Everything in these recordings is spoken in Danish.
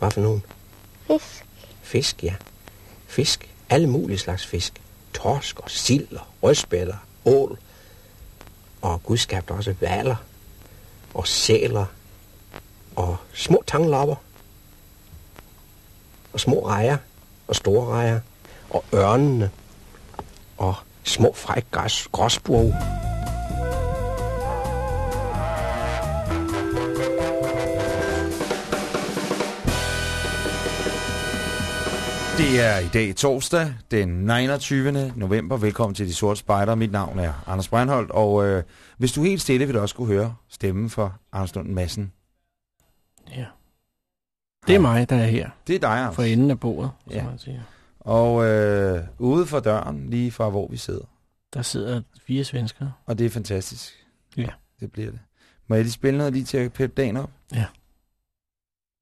Hvad for nogen? fisk. Fisk, ja. Fisk. Alle mulige slags fisk. Torsk og sild og rødspætter, ål. Og Gud skabte også valer og sæler og små tanglopper og små rejer og store rejer og ørnene og små fræk græs, gråsbog. Det er i dag torsdag, den 29. november. Velkommen til De Sorte Spejder. Mit navn er Anders Breinholt, og øh, hvis du helt stille, vil du også kunne høre stemmen for Anders Lund Madsen. Ja. Det er mig, der er her. Det er dig, Anders. For enden af bordet, som Ja. man siger. Og øh, ude for døren, lige fra hvor vi sidder. Der sidder fire svensker. Og det er fantastisk. Ja. Det bliver det. Må jeg lige spille noget lige til at peppe dagen op?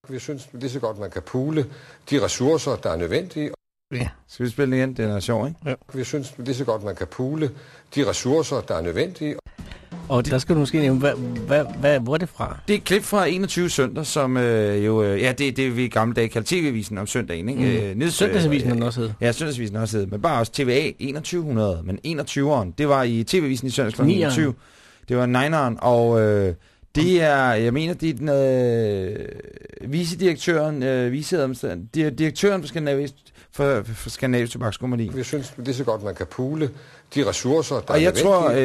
Vi synes lige så godt, man kan pule de ressourcer, der er nødvendige. Ja. Skal vi spille igen? Den er sjov, ikke? Vi synes lige så godt, man kan pule de ressourcer, der er nødvendige. Og der skal du måske nævne, hvad, hvad, hvad, hvor er det fra? Det er et klip fra 21 søndag, som øh, jo... Øh, ja, det er det, vi i gamle dage kaldte TV-avisen om søndagen, ikke? Mm. Øh, neds- Søndagsavisen øh, har den også hed. Ja, Søndagsavisen har også heddet, men bare også TVA 2100, men 21'eren, det var i TV-avisen i søndags kl. Nieren. 21. Det var 9'eren, og øh, det er, jeg mener, det er den øh, vicedirektøren, øh, viceadministreren, det er direktøren for Skandinavisk, for, for Skandinavisk Tobakskompagni. Vi synes lige så godt, man kan pule de ressourcer, der Og er jeg tror, øh,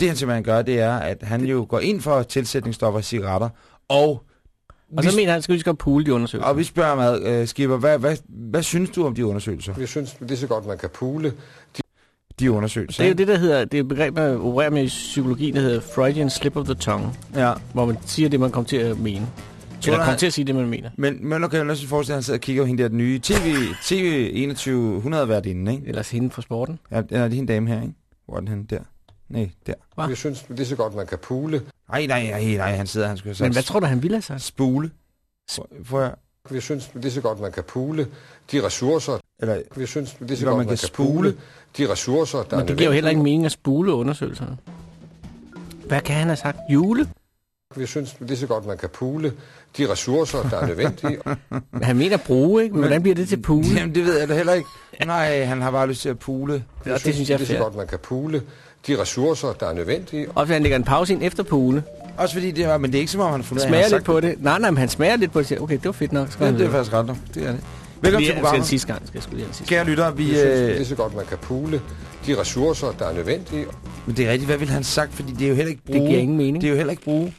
det han simpelthen gør, det er, at han jo går ind for tilsætningsstoffer i cigaretter, og Og vi, så mener han, skal vi skal pule de undersøgelser. og vi spørger med, øh, Skipper, hvad, hvad, hvad synes du om de undersøgelser? Vi synes lige så godt, man kan pule De undersøgelser, det er jo det, der hedder, det er et begreb, man opererer med i psykologi, der hedder Freudian slip of the tongue, Ja. hvor man siger det, man kommer til at mene. Eller han- kommer til at sige det, man mener. Men Møller kan jo også forestille, at han sidder og kigger på hende der den nye TV, TV 2100 værtinde, ikke? Ellers hende fra sporten. Ja, det er hende dame her, ikke? Hvor er den henne? Der. Nej, der. Hva? Vi synes lige så godt, man kan pule. Nej, nej, nej, nej, han sidder, han skulle have sagt Men hvad tror du, han ville have sagt? Spule. Prøv- Prøv at, Vi synes lige så godt, man kan pule de ressourcer. eller, Vi synes lige så godt, man man kan kan pule spule. de ressourcer, der er Men det giver jo heller ikke mening at spule undersøgelserne. Hvad kan han have sagt? Jule? Vi synes lige så godt, man kan pule de ressourcer, der er nødvendige. Men Han mener bruge, ikke? Men hvordan bliver det til pule? Jamen, det ved jeg da heller ikke. Nej, han har bare lyst til at pule. Ja, det synes jeg er lige så godt, man kan pule de ressourcer, der er nødvendige. Og han lægger en pause ind efter pule, Også fordi det var, men det er ikke som om, han fundet, smager lidt på det. Nej, nej, men han smager lidt på det. Siger, Okay, det var fedt nok. Skal Ja, det er faktisk ret nok. Det er det. Velkommen til Lige- skal programmet. sidste gang. Skal jeg skulle lige sidste. Kære lytter, vi... Vi synes Øh, lige så godt, man kan pule de ressourcer, der er nødvendige. men det er rigtigt, hvad ville han sagt? Fordi det er jo heller ikke bruge. Det giver ingen mening. Det er jo heller ikke bruge.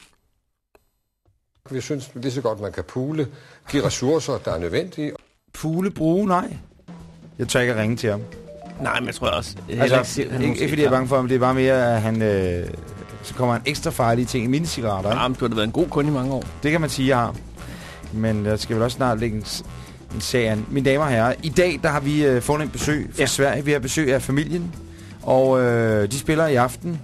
Vi synes lige så godt, man kan pule de ressourcer, der er nødvendige. Pule, bruge, nej. Jeg tør ikke at ringe til ham. Nej, men jeg tror også... Altså, ikke han ikke, ikke fordi jeg er bange for ham, det er bare mere, at han... Øh, så kommer han ekstra farlige ting i mine cigaretter. Ja, men du har da været en god kunde i mange år. Det kan man sige, jeg har. Men der skal vel også snart lægge en, en sag an. Mine damer og herrer, i dag der har vi øh, fundet en besøg fra. Ja. Sverige. Vi har besøg af familien, og øh, de spiller i aften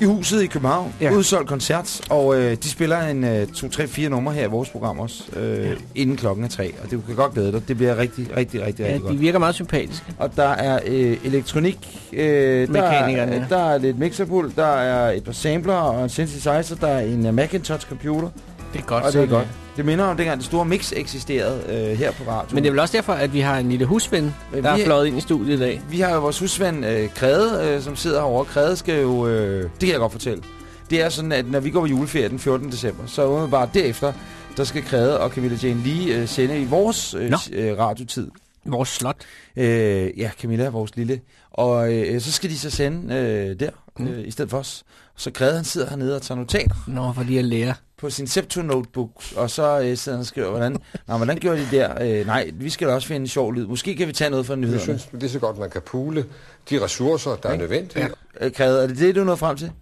i huset i København. Ja. Ja. Udsolgt koncert, og øh, de spiller en øh, 2-3-4 numre her i vores program også, øh, ja. Ja. inden klokken er 3. Og det kan godt glæde dig. Det bliver rigtig, rigtig, rigtig, Ja, rigtig godt. de virker meget sympatiske. Og der er øh, elektronik, øh, der, er, ja. der er lidt mixerpult, der er et par sampler og en synthesizer, der er en uh, Macintosh computer, Det er godt. og det er godt. Det minder om dengang det store mix eksisterede øh, her på radio. Men det er vel også derfor, at vi har en lille husven, Men der vi er fløjet ind i studiet i dag. Vi har jo vores husvand øh, Krede, øh, som sidder herovre. Krede skal jo... Øh, det kan jeg godt fortælle. Det er sådan, at når vi går på juleferie den 14. december, så umiddelbart derefter, der skal Kræde og Camilla Jane lige øh, sende i vores øh, øh, radiotid. Vores slot. Øh, ja, Camilla vores lille. Og øh, så skal de så sende øh, der, øh, i stedet for os. Så Kræde, han sidder hernede og tager notater Nå, for lige at lære. På sin Septo-notebook, og så øh, sidder han og skriver, hvordan, Nå, hvordan gjorde de der? Øh, nej, vi skal da også finde en sjov lyd. Måske kan vi tage noget fra nyhederne. synes lige så godt, man kan pule de ressourcer, der er nødvendige. Øh, Kræde, er det det, du nåede frem til?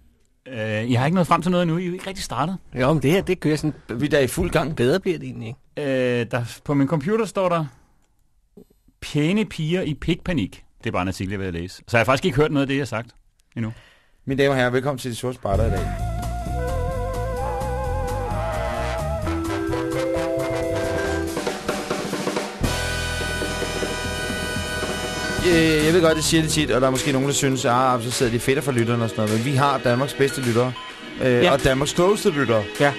Øh, jeg har ikke nået frem til noget endnu. I er jo ikke rigtig startet. Jo, men det her, det kører sådan... Vi er da i fuld gang. Bedre bliver det egentlig ikke. Øh, der, på min computer står der, pæne piger i pikpanik. Det er bare en artikel, jeg vil læse. Så jeg har faktisk ikke hørt noget af det, jeg har sagt endnu. Mine damer og herrer, velkommen til De Sorte i dag. Øh, Jeg ved godt, det siger det tit, og der er måske nogen, der synes, at ah, så sidder de fedt for lytterne og sådan noget, men vi har Danmarks bedste lyttere. Øh, Ja. Og Danmarks klogeste lyttere. Ja.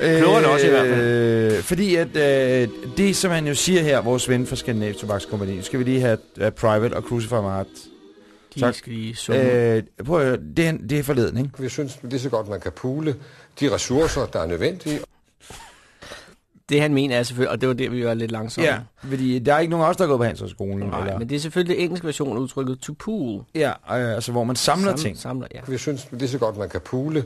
Klogere end os i hvert fald. Øh, fordi at øh, det, som han jo siger her, vores ven fra Skandinav Tobakskompagni, nu skal vi lige have uh, Private og Crucify Mart. De Tak. skal lige summe. Øh, Øh, prøv at høre, det, er- det er forleden, ikke? Vi synes lige så godt, man kan pule de ressourcer, der er nødvendige. Det han mener er selvfølgelig, og det var det, vi var lidt langsomme. Ja, fordi der er ikke nogen af os, der er gået på Handelshøjskolen. Nej, eller, men det er selvfølgelig den engelske version af udtrykket to pool. Ja, øh, altså hvor man samler Sam- ting. Samler, ja. Vi synes lige så godt, man kan pule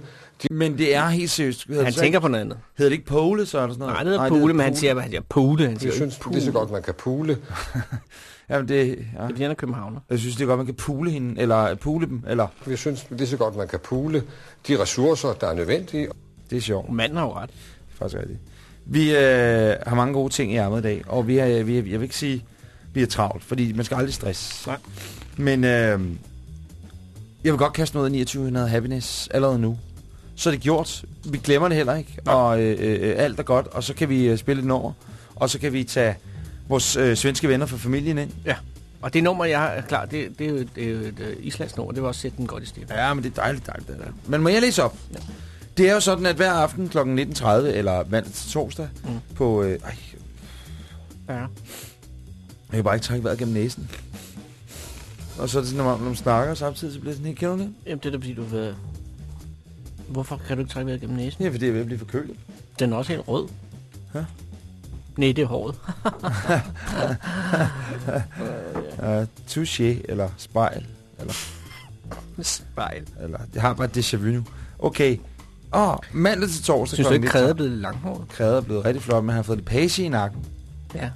Men det er helt seriøst. Hedder Han det tænker på noget andet. Hedder det ikke pole, så er der sådan noget? Nej, det hedder pule, men han siger, han siger pule. Han Vi siger jo synes lige så godt, man kan pule Jamen det, ja. Det bliver en københavner. Jeg synes, det er godt, man kan pule hende, eller pule dem, eller... Vi synes lige så godt, man kan pule de ressourcer, der er nødvendige. Det er sjovt. Manden har jo ret. Faktisk rigtigt. Vi øh, har mange gode ting i ærmet i dag, og vi har, vi, jeg vil ikke sige, vi er travlt, fordi man skal aldrig stress. Nej. Men øh, jeg vil godt kaste noget af 2900 happiness allerede nu. Så er det gjort. Vi glemmer det heller ikke, Nej. og øh, øh, alt er godt, og så kan vi øh, spille den over, og så kan vi tage vores øh, svenske venner fra familien ind. Og det nummer, jeg har klar, det, det er jo et, det er jo et uh, islandsk nummer. Det var også sætte den godt i stil. Ja, men det er dejligt, dejligt. Det der. Men må jeg læse op? Ja. Det er jo sådan, at hver aften kl. 19.30, eller mandag til torsdag, Mm. på... Øh, ej, Ja. Jeg kan bare ikke trække vejret gennem næsen. Og så er det sådan, når man, når man snakker samtidig, så bliver det sådan helt, det? Jamen, det er da fordi, du ved... Hvorfor kan du ikke trække vejret gennem næsen? Ja, fordi jeg er ved at blive forkølet. Den er også helt rød. Ja. Nej, det er håret. Uh, touché, eller spejl, eller, Spejl. eller... Jeg har bare déjà vu nu. Okay. Åh, mandag til torsdag. Synes du ikke, 19. kræde er blevet langhåret? Kræde er blevet rigtig flot, men han har fået lidt page i nakken. Ja.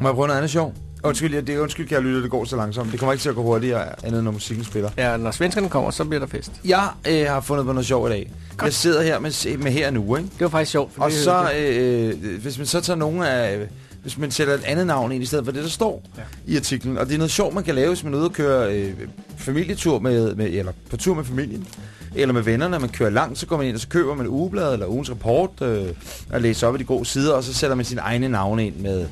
Må jeg prøve noget andet sjov? Undskyld, jeg, det er undskyld, kære lytter, det går så langsomt. Det kommer ikke til at gå hurtigere, andet når musikken spiller. Ja, når svenskerne kommer, så bliver der fest. Jeg øh, har fundet på noget sjovt i dag. Jeg sidder her med, med her nu, ikke? Det var faktisk sjovt. Og så, jeg. øh, hvis man så tager nogle af... Hvis man sætter et andet navn ind i stedet for det, der står ja. i artiklen. Og det er noget sjovt, man kan lave, hvis man er ude og køre øh, familietur med, med, eller på tur med familien. Eller med vennerne, man kører langt, så går man ind og så køber man ugeblad eller ugens rapport øh, og læser op i de gode sider, og så sætter man sin egne navne ind med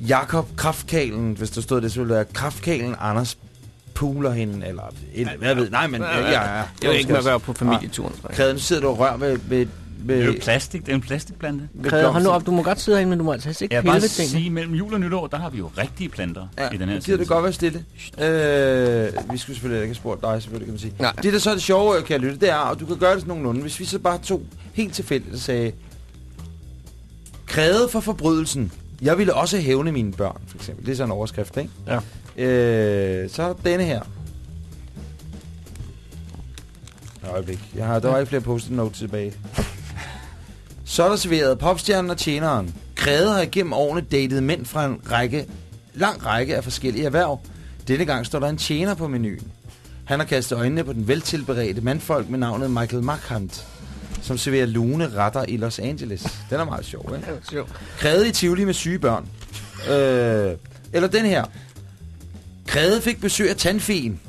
Jakob Kraftkalen, hvis der stod det, så ville det være Kraftkalen Anders Puler hende, eller et, hvad jeg ved. Nej, men ja, ja, ja. Jeg vil ikke med at være på familieturen. tror jeg. Kræde, nu sidder du og rører med, med, Det er jo plastik. Det er en plastikplante. med Kræde, hold nu op, du må godt sidde herinde, men du må altså ikke Jeg pille bare ved tingene. sige, mellem jul og nytår, der har vi jo rigtige planter Ja, i den her gider det godt være stille. Øh, vi skulle selvfølgelig ikke have spurgt dig, selvfølgelig kan man sige. Nej. Det, der så er det sjove, kan jeg lytte, det er, og du kan gøre det sådan nogenlunde, hvis vi så bare tog helt tilfældigt og sagde, krævet for forbrydelsen. Jeg ville også hævne mine børn, for eksempel. Det er sådan en overskrift, ikke? Ja. Øh, så er der denne her. Et øjeblik. Jeg har, der var ikke flere post notes tilbage. Så er der serveret popstjernen og tjeneren. Kræde har igennem årene datet mænd fra en række, lang række af forskellige erhverv. Denne gang står der en tjener på menuen. Han har kastet øjnene på den veltilberedte mandfolk med navnet Michael Markant, som serverer lune retter i Los Angeles. Den er meget sjov, ikke? Kræde i Tivoli med syge børn. Øh, eller den her. Kræde fik besøg af tandfeen.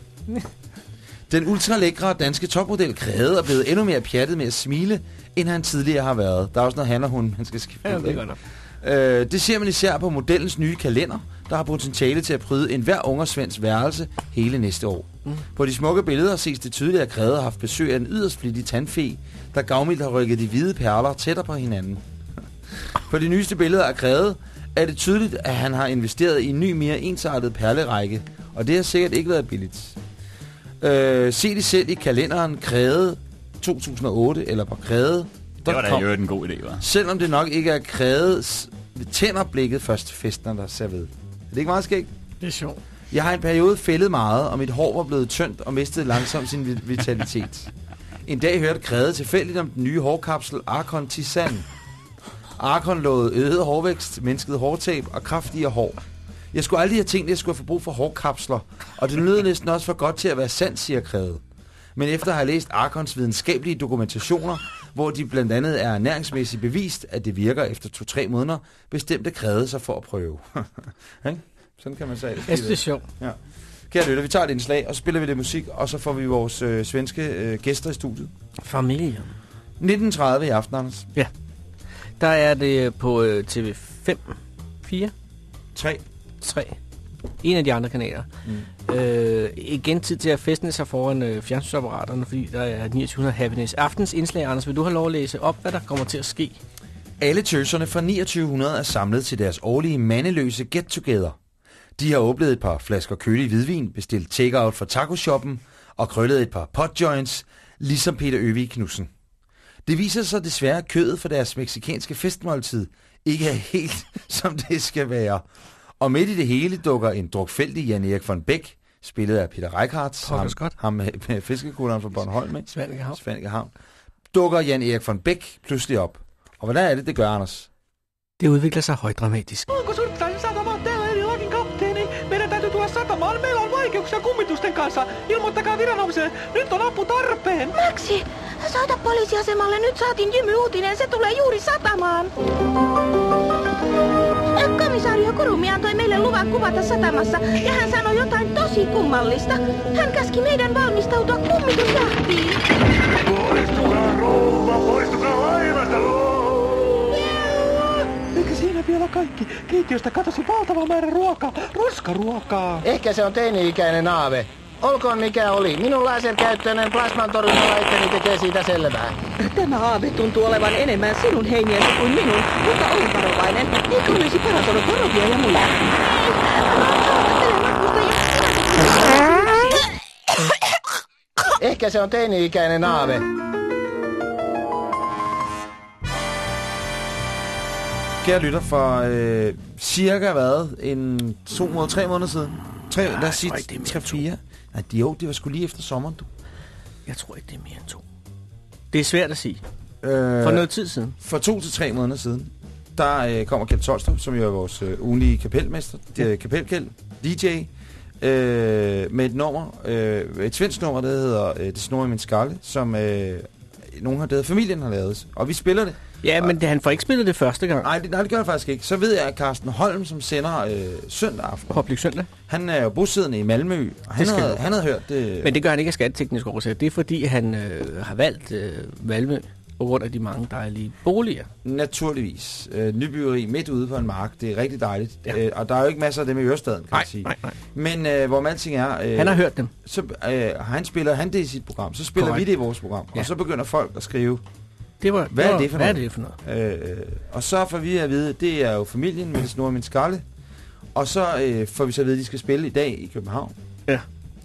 Den ultralækre danske topmodel Kræde er blevet endnu mere pjattet med at smile, end han tidligere har været. Der er også noget han og hun, man skal skifte. Ja, det. Øh, det ser man især på modellens nye kalender, der har potentiale til at pryde enhver unger svensk værelse hele næste år. Mm. På de smukke billeder ses det tydeligt, at Kræde har haft besøg af en yderst flittig tandfe, der gavmildt har rykket de hvide perler tættere på hinanden. På de nyeste billeder af Kræde er det tydeligt, at han har investeret i en ny, mere ensartet perlerække, og det har sikkert ikke været billigt. Øh, se det selv i kalenderen Kræde 2008, eller på Kræde Det var da kom. jo en god idé, var. Selvom det nok ikke er krævet, s- tænder blikket først festen, der ser ved. Er det ikke meget skægt? Det er sjovt. Jeg har en periode fældet meget, og mit hår var blevet tyndt og mistede langsomt sin vi- vitalitet. En dag hørte Grede tilfældigt om den nye hårkapsel Arcon Tisan. Arcon lovede øget hårvækst, mindsket hårtab og kraftigere hår. Jeg skulle aldrig have tænkt, at jeg skulle have brug for hårkapsler, og det lød næsten også for godt til at være sandt, siger Grede. Men efter at have læst Arcons videnskabelige dokumentationer, hvor de blandt andet er ernæringsmæssigt bevist, at det virker efter 2-3 måneder, bestemte Grede sig for at prøve. Sådan kan man sige det. Jeg synes, det er sjovt. Kære lytter, vi tager et indslag, og så spiller vi lidt musik, og så får vi vores øh, svenske øh, gæster i studiet. Familie. 19.30 i aften, Anders. Der er det på øh, TV5, 4, 3. 3. En af de andre kanaler. Mm. Øh, igen tid til at festne sig foran øh, fjernsynsapparaterne, fordi der er 2900 Happiness. Aftens indslag, Anders, vil du have lov at læse op, hvad der kommer til at ske? Alle tøserne fra 2900 er samlet til deres årlige mandeløse get-together. De har åbnet et par flasker kølig hvidvin, bestilt takeout fra tacoshoppen og krøllet et par potjoints, ligesom Peter Øvig Knudsen. Det viser sig desværre, at kødet for deres meksikanske festmåltid ikke er helt, som det skal være. Og midt i det hele dukker en drukfældig Jan Erik von Bæk, spillet af Peter Reichardt, ham, godt. ham med, med fiskekugleren fra Bornholm, ikke? Svanike Havn. Svanike Havn, dukker Jan Erik von Bæk pludselig op. Og hvordan er det, det gør, Anders? Det udvikler sig højdramatisk. Meillä on vaikeuksia kummitusten kanssa. Ilmoittakaa viranomaisille. Nyt on apu tarpeen. Maxi, soita poliisiasemalle. Nyt saatiin jymy-uutinen. Se tulee juuri satamaan. Komisario Kurumi antoi meille luvan kuvata satamassa ja hän sanoi jotain tosi kummallista. Hän käski meidän valmistautua kummitusjahtiin. Poistukaa rouva, poistukaa laivasta Eikä siinä vielä kaikki. Keittiöstä katosi valtava määrä ruokaa. Roskaruokaa. Ehkä se on teini-ikäinen aave. Olkoon mikä oli. Minun laserkäyttöinen plasman torjuntalaitteni tekee siitä selvää. Tämä aave tuntuu olevan enemmän sinun heiniäsi kuin minun, mutta ole varovainen. Eikö olisi paras olla varovia ja muita? Ehkä se on teini-ikäinen aave. Kære lytter, for øh, cirka hvad? En to måneder, tre måneder siden? Tre, lad os sige tre, fire. Nej, de, jo, det var sgu lige efter sommeren, du. Jeg tror ikke, det er mere end to. Det er svært at sige. Øh, For noget tid siden. For to til tre måneder siden, der øh, kommer Kjeld Tolstrup, som jo er vores øh, ugenlige kapelmester, ja. kapelkjeld, DJ, øh, med et nummer, øh, et svensk nummer, der hedder øh, Det snor i min skalle, som øh, nogen har det familien har lavet. Og vi spiller det. Ja, men det, han får ikke spillet det første gang. Nej, det, nej, det gør jeg faktisk ikke. Så ved jeg, at Carsten Holm, som sender øh, søndag aften, Public søndag. han er jo bosiddende i Malmø, og han, havde, han havde hørt det. Men det gør han ikke af skattetekniske årsager. Det er fordi, han øh, har valgt øh, Valmø på grund af de mange dejlige boliger. Naturligvis. Øh, nybyggeri midt ude på en mark. Det er rigtig dejligt. Ja. Øh, og der er jo ikke masser af dem i Ørestaden, kan Nej, man sige. nej, nej. Men øh, hvor alting er... Øh, Han har hørt dem. Så øh, han spiller han det i sit program. Så spiller Korrekt. vi det i vores program. Ja. Og så begynder folk at skrive. Det var, Hvad er var, det for hvad noget? er det for noget? Øh, øh, og så får vi at vide, det er jo familien med det snor min skalle. Og så øh, får vi så at vide, at de skal spille i dag i København. Ja.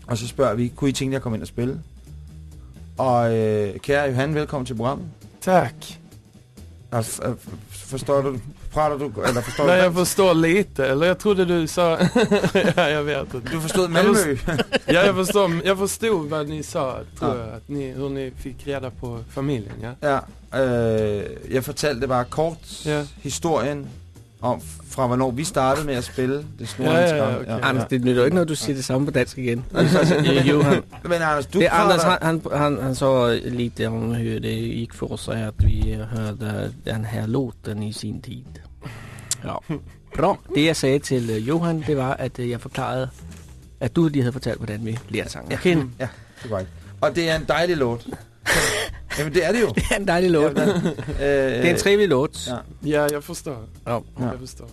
Og så spørger vi, kunne I tænke jer at komme ind og spille? Og øh, kære Johan, velkommen til programmet. Tack. Altså, øh, forstår du, prater du, eller forstår Nej, du jag förstår lite. Eller jag trodde du sa... ja, jag vet inte. Du förstod Malmö? ja, jag förstår. Jag förstod vad ni sa, tror Ja. jag. Att ni, hur ni fick reda på familjen, ja. Ja, øh, jeg fortalte bare kort Ja. historien om, fra hvornår vi startede med at spille det snor Ja, ja, min ja, okay. Anders, det nytter jo ikke noget, du siger det samme på dansk igen. Johan. Men Anders, du det. Anders han, han, han, han sa lite om hur det gick för oss att vi hörde den här låten i sin tid. Ja. Bra. Det jeg sagde til øh, Johan, det var, at øh, jeg forklarede, at du lige havde fortalt, hvordan vi lærer sangen. Ja, Ja. ja, det var ikke. Og det er en dejlig låt. Jamen, det er det jo. Det er en dejlig låt. Ja, det er en trevlig låt. Ja. Ja, jag förstår. Ja. Jag förstår.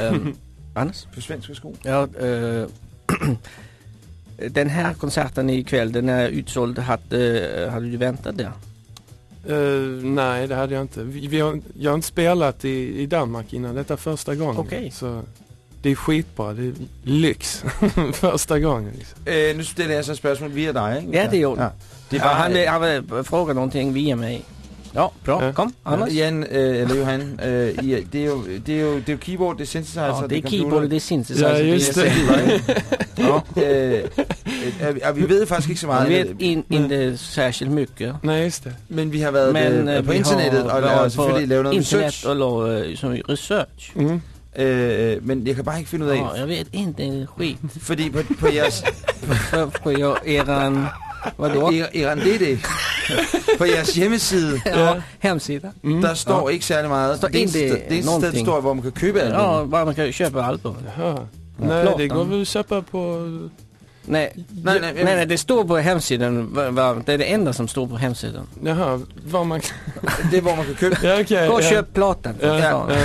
Øhm, Anders? På svensk, værsgo. Ja, øh, den här konserten ikväll, den är utsåld. Hade, hade du väntat det? Eh, nej, det hade jag inte. Vi, vi har, jag har inte spelat i, i Danmark innan. Detta är första gången. Okej. Så det är skitbra. Det är lyx. första gången. Liksom. Øh, nu stiller jeg så et spørgsmål via dig, ikke? Ja, det er jo. Ja. Det Det var, er han, vil, han vil fråga någonting via mig. Ja, bra. Kom, Anders. Jan, øh, eller Johan, øh, ja, det, er jo, det, er jo, det er jo keyboard, det er synthesizer, Ja, det er computer. keyboard, det er synthesizer. Ja, just det. Ja, øh, øh, øh, vi ved faktisk ikke så meget. Man vet in, inte särskilt mycket. Nej, just det. Men vi har været Men øh, eh, på vi internettet og, og varit selvfølgelig lavet noget internet research. och la, eh, som research. Mm. Øh, men jeg kan bare ikke finde ud af, Ja, jag vet inte en skit. fordi på, på jeres... För jag, eran, vadå? Er, er det det? på jeres hjemmeside, Ja, hemsida. Mm. der står ikke særlig meget. Står det eneste, det eneste sted, der står, hvor man kan købe alt. Ja, bara man kan köpa album. Jaha. Nej, det går att köpa på... Nej, Nej, nej, nej, nej, det står på hemsidan. Det är det enda som står på hemsidan. Jaha, var man... Det er, hvor man kan købe. ja, okej. Gå och ja. köp plåten. Ja, Ja.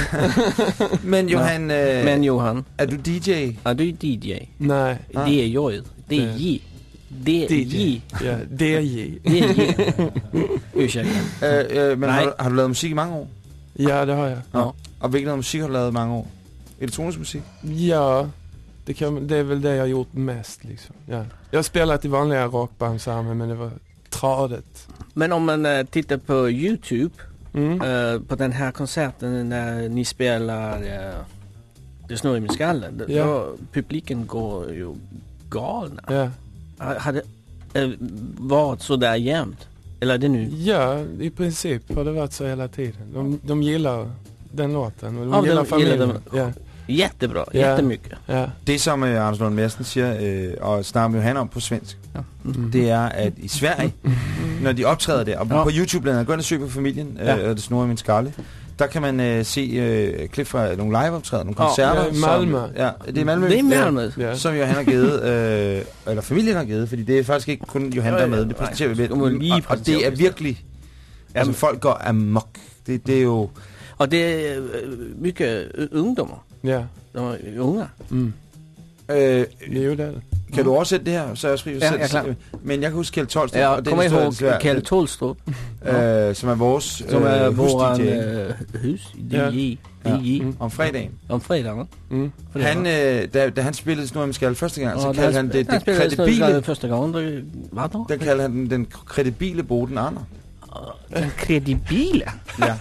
Men Johan, øh, Men Johan, er du DJ? ja, du är DJ. Nej. Ah. Det är jag ju. DJ. DJ. Ja, DJ. DJ. Ursäkta. Men har Nej. har du lavet musik i mange år? Ja, det har jag. Ja. Og hvilken noget musik har du lavet i mange år? Elektronisk musik? Ja, det, kan, det är väl det jag har gjort mest liksom. Ja. Jag har spelat i vanliga rockbandsammanhang men det var tradigt. Men om man eh, tittar på Youtube, Mm. eh, på den här konserten när ni spelar uh, Det snurrar i min skalle, Ja. då publiken går ju galna. Ja. Ha- Hade uh, varit så där jämt? Eller är det nu? ja, i princip har det varit så hela tiden. De, de gillar den låten och de Ja, de gillar gillar familjen. den. Ja, Jättebra, Ja. jättemycket. ja. Det som uh, Anders Lund Madsen siger, øh, og snakker med Johan om på svensk, Ja. Mm. det er, at i Sverige, når de optræder der, og Ja. på YouTube blandt andet, gå ind og søg på familien, øh, Ja. og det snor i min skalle, der kan man øh, se øh, klip fra nogle liveoptræder, nogle Ja, koncerter. ja, i Malmö. Som, ja, det er Malmø. Det är Malmö. ja. Som Johan har givet, øh, eller familien har givet, fordi det er faktisk ikke kun Johan, der er med, det præsenterer vi lige Og, og det er virkelig, altså folk går amok. Det, det er jo, Och det är eh, mycket eh, ungdomar. Ja. De är unga. Mm. øh, Det det. kan du oversætte det her, så jeg skriver Ja, selv, är klar. Men jeg kan huske Kjeld Tolstrup, Jag og det kommer er ihåg Kjell Tolstrup, øh, som er vores som är øh, hus-DJ eh, hus, Ja. DJ, Ja. DJ, Mm. om fredagen. om fredagen. Mm. Han, øh, da, da han spillede Snor med Skal første gang, så Ja, kaldte han det, det kredibile, gången. Då- Vad då? der kaldte han den, den kredibile Boden Anna. Den kredibila? Ja.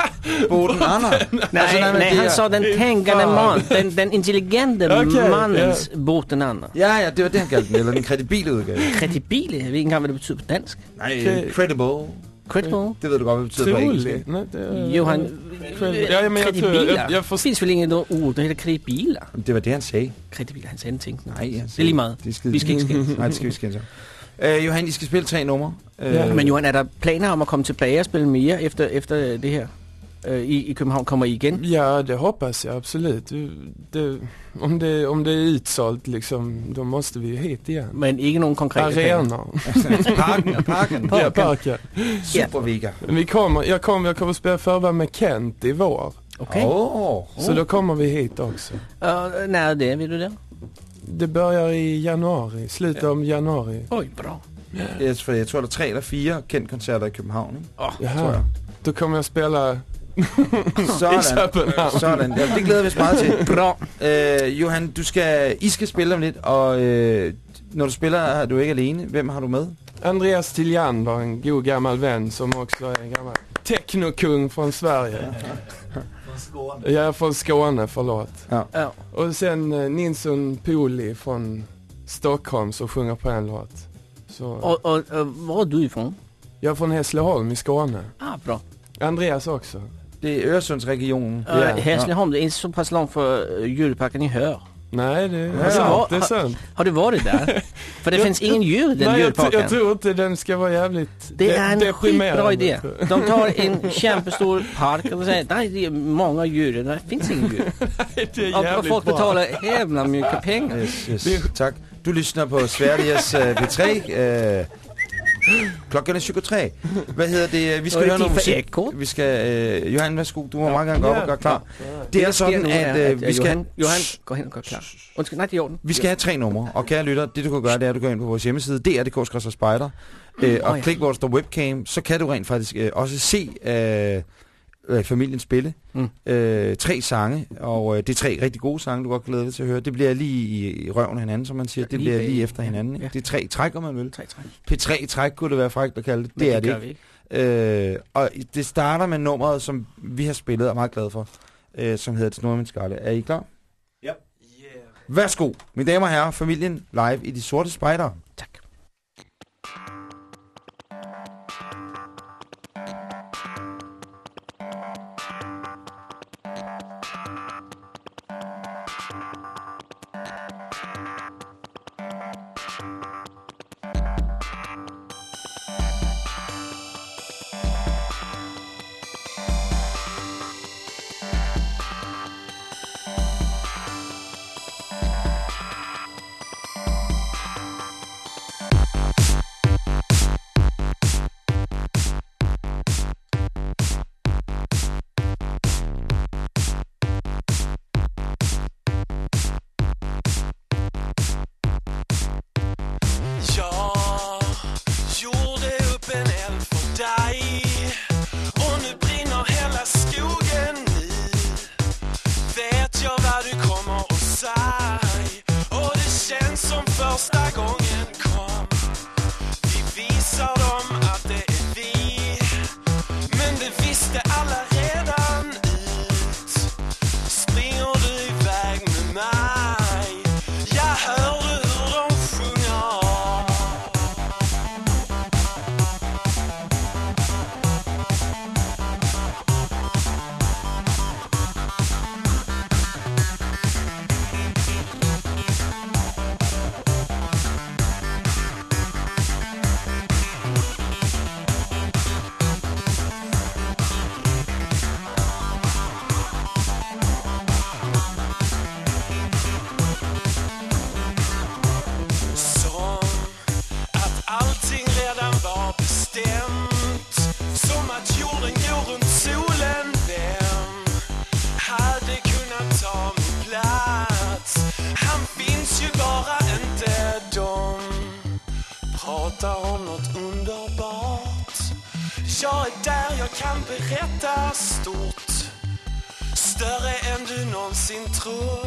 Boden Anna. Nej, Alltså, nej, nej han sa den tänkande Fan. man, den, den intelligente Okej, mannens båten Anna. Ja, ja, det var det, han kaldte den, eller den kredibile udgave. Kredibile, jeg ved ikke engang, hvad det betyder på dansk. Nej, Okay. credible. Credible? Det ved du godt, hvad det betyder på engelsk. Nej, det. Johan, Ja, men jag tror... kredibila? Jag, jag Det förstår... finns vel ingen ord, der hedder kredibila? Det var det, han sagde. Kredibila, han sagde en ting. Nej, han det er sagde- lige meget. Det er. Vi skal ikke skændes. Nej, det skal vi ikke skændes. Øh, Johan, I skal spille tre numre. Øh, Ja. Men Johan, er der planer om at komme tilbage og spille mere efter, efter det her? Øh, i, I København kommer I igen? Ja, det hoppas jag absolut. Det, det, om, det, om det är utsålt liksom, då måste vi ju hit igen. Men ikke nogen konkrete planer? Arena. Parken, parken. Ja, parken. Super Vega. Vi kommer, jag kommer, jag kommer spela förband med Kent i vår. Okay. Åh. Så då kommer vi hit också. Uh, när er det, ved du det? Det börjar i januari, slutet av januari. Oj, bra. Jeg, tror, jeg tror, der er tre eller fire kendt koncerter i København. Ikke? Oh, tror jeg. Jaha. Då kommer jag spela i Sådan. Köpenhamn. Sådan. Ja, det glæder vi os meget til. Bra. Øh, Johan, du skal, I skal spille om lidt, og øh, når du spiller, er du ikke alene. Hvem har du med? Andreas Tilliander, en god gammal vän som också är en gammal technokung från Sverige. Ja, från Skåne, förlåt. Ja. Och sen eh, Nilsson Poli från Stockholm som sjunger på en låt. Så, Og, og, og hvor er du ifrån? jag är från Hässleholm i Skåne. Ah, bra. Andreas också. Det Øresundsregionen. Uh, Ja. Hässleholm, det är inte så pass långt för djurparken i Hör. Nej, det är Ja. sant. Det är sant. Har du varit där? För det Jag- finns ingen djur i den Nej, jag, djurparken. jag tror inte den ska vara jävligt Det är en skitbra idé. De tar en kämpestor park och säger nej det är många djur, det finns ingen djur. det är Och, och jävligt folk bra. betalar jävla mycket pengar. Yes, yes. Tak. Du lyssnar på Sveriges uh, B3. Uh, klokken er 23. Hvad hedder det? Vi skal høre noget musik. Vi skal, uh, Johan, værsgo. Du må meget gerne gå op og gøre klar. Det er sådan, at er, uh, vi skal... Johan, gå hen og gør klar. Undskyld, nej, det er i orden. Vi skal have tre numre, og kære lytter, det du kan gøre, det er, at du går ind på vores hjemmeside, dr.dk spejder, øh, og klik står webcam, så kan du rent faktisk øh, også se øh, øh, familien spille Mm. øh, tre sange, og øh, det er tre rigtig gode sange, du godt kan glæde dig til at høre. Det bliver lige i, i røven af hinanden, som man siger. Ja, Det bliver lige efter hinanden. Ikke? Ja. Det er tre træk, om man vil. Tre, tre. P3 træk kunne det være frækt at kalde det. Men Det er det gør ikke. vi ikke. Øh, og det starter med nummeret, som vi har spillet og er meget glade for, øh, som hedder Snorre Min Skalle. Er I klar? Ja. Værsgo, mine damer og herrer, familien live i De Sorte Spejder. Oh.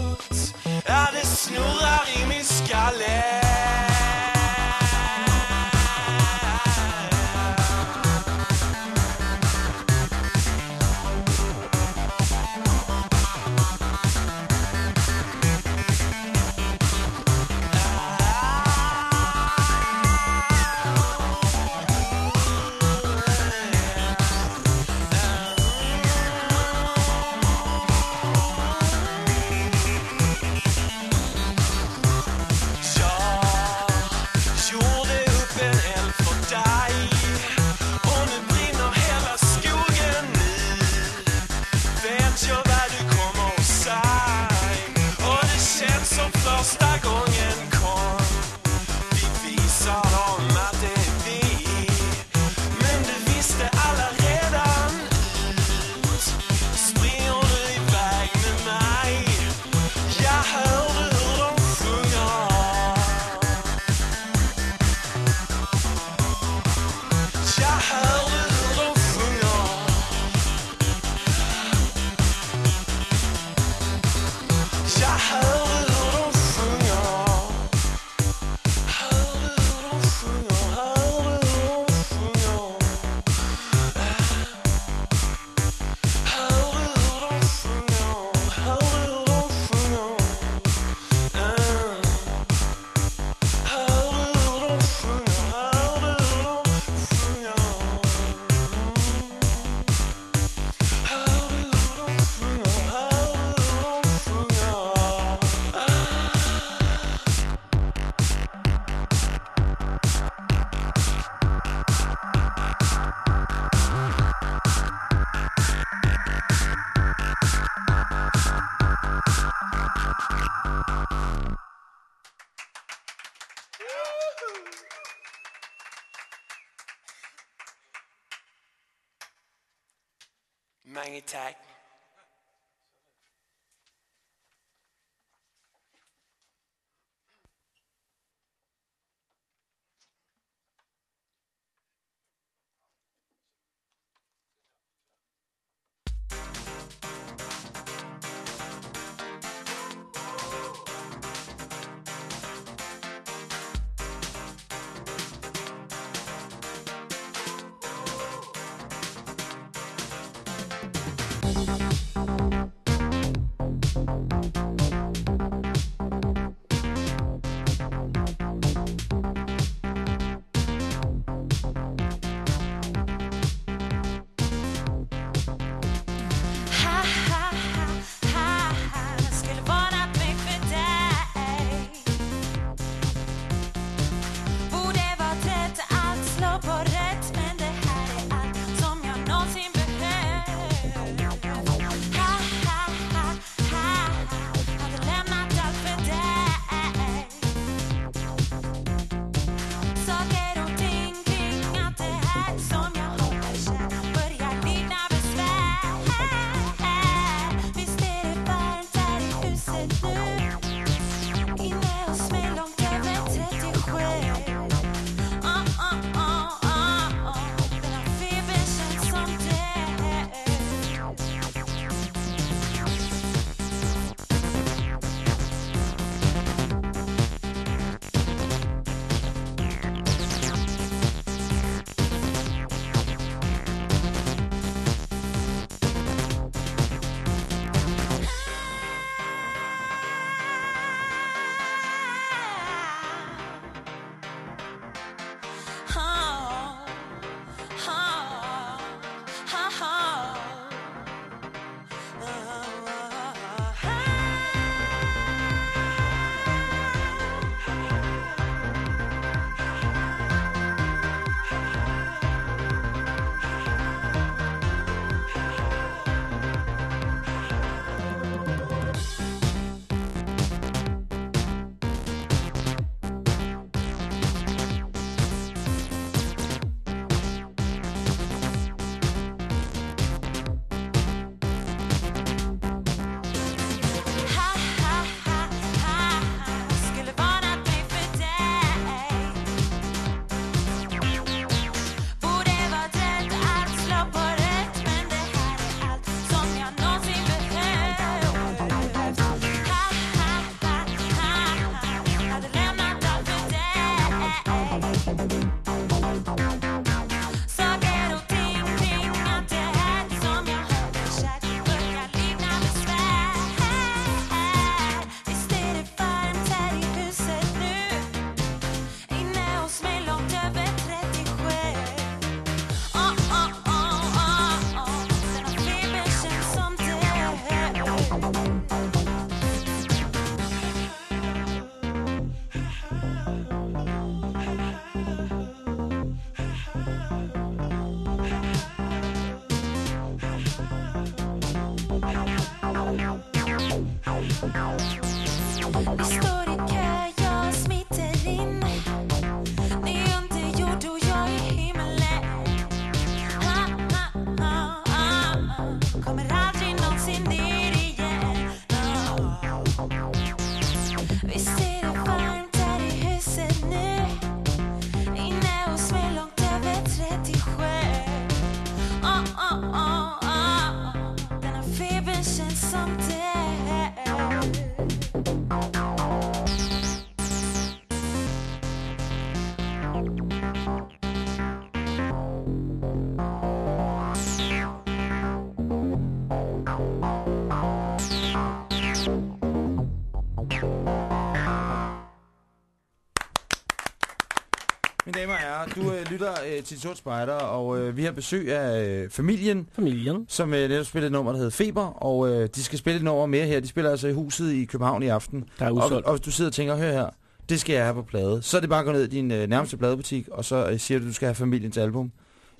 Lytter øh, til De Sorte Spejder, og øh, vi har besøg af øh, familien, familien, som øh, netop spiller et nummer, der hedder Feber, og øh, de skal spille et nummer mere her. De spiller altså i huset i København i aften. Der er og, og hvis du sidder og tænker, hør her, det skal jeg have på plade, så er det bare at gå ned i din øh, nærmeste pladebutik, og så øh, siger du, du skal have familiens album.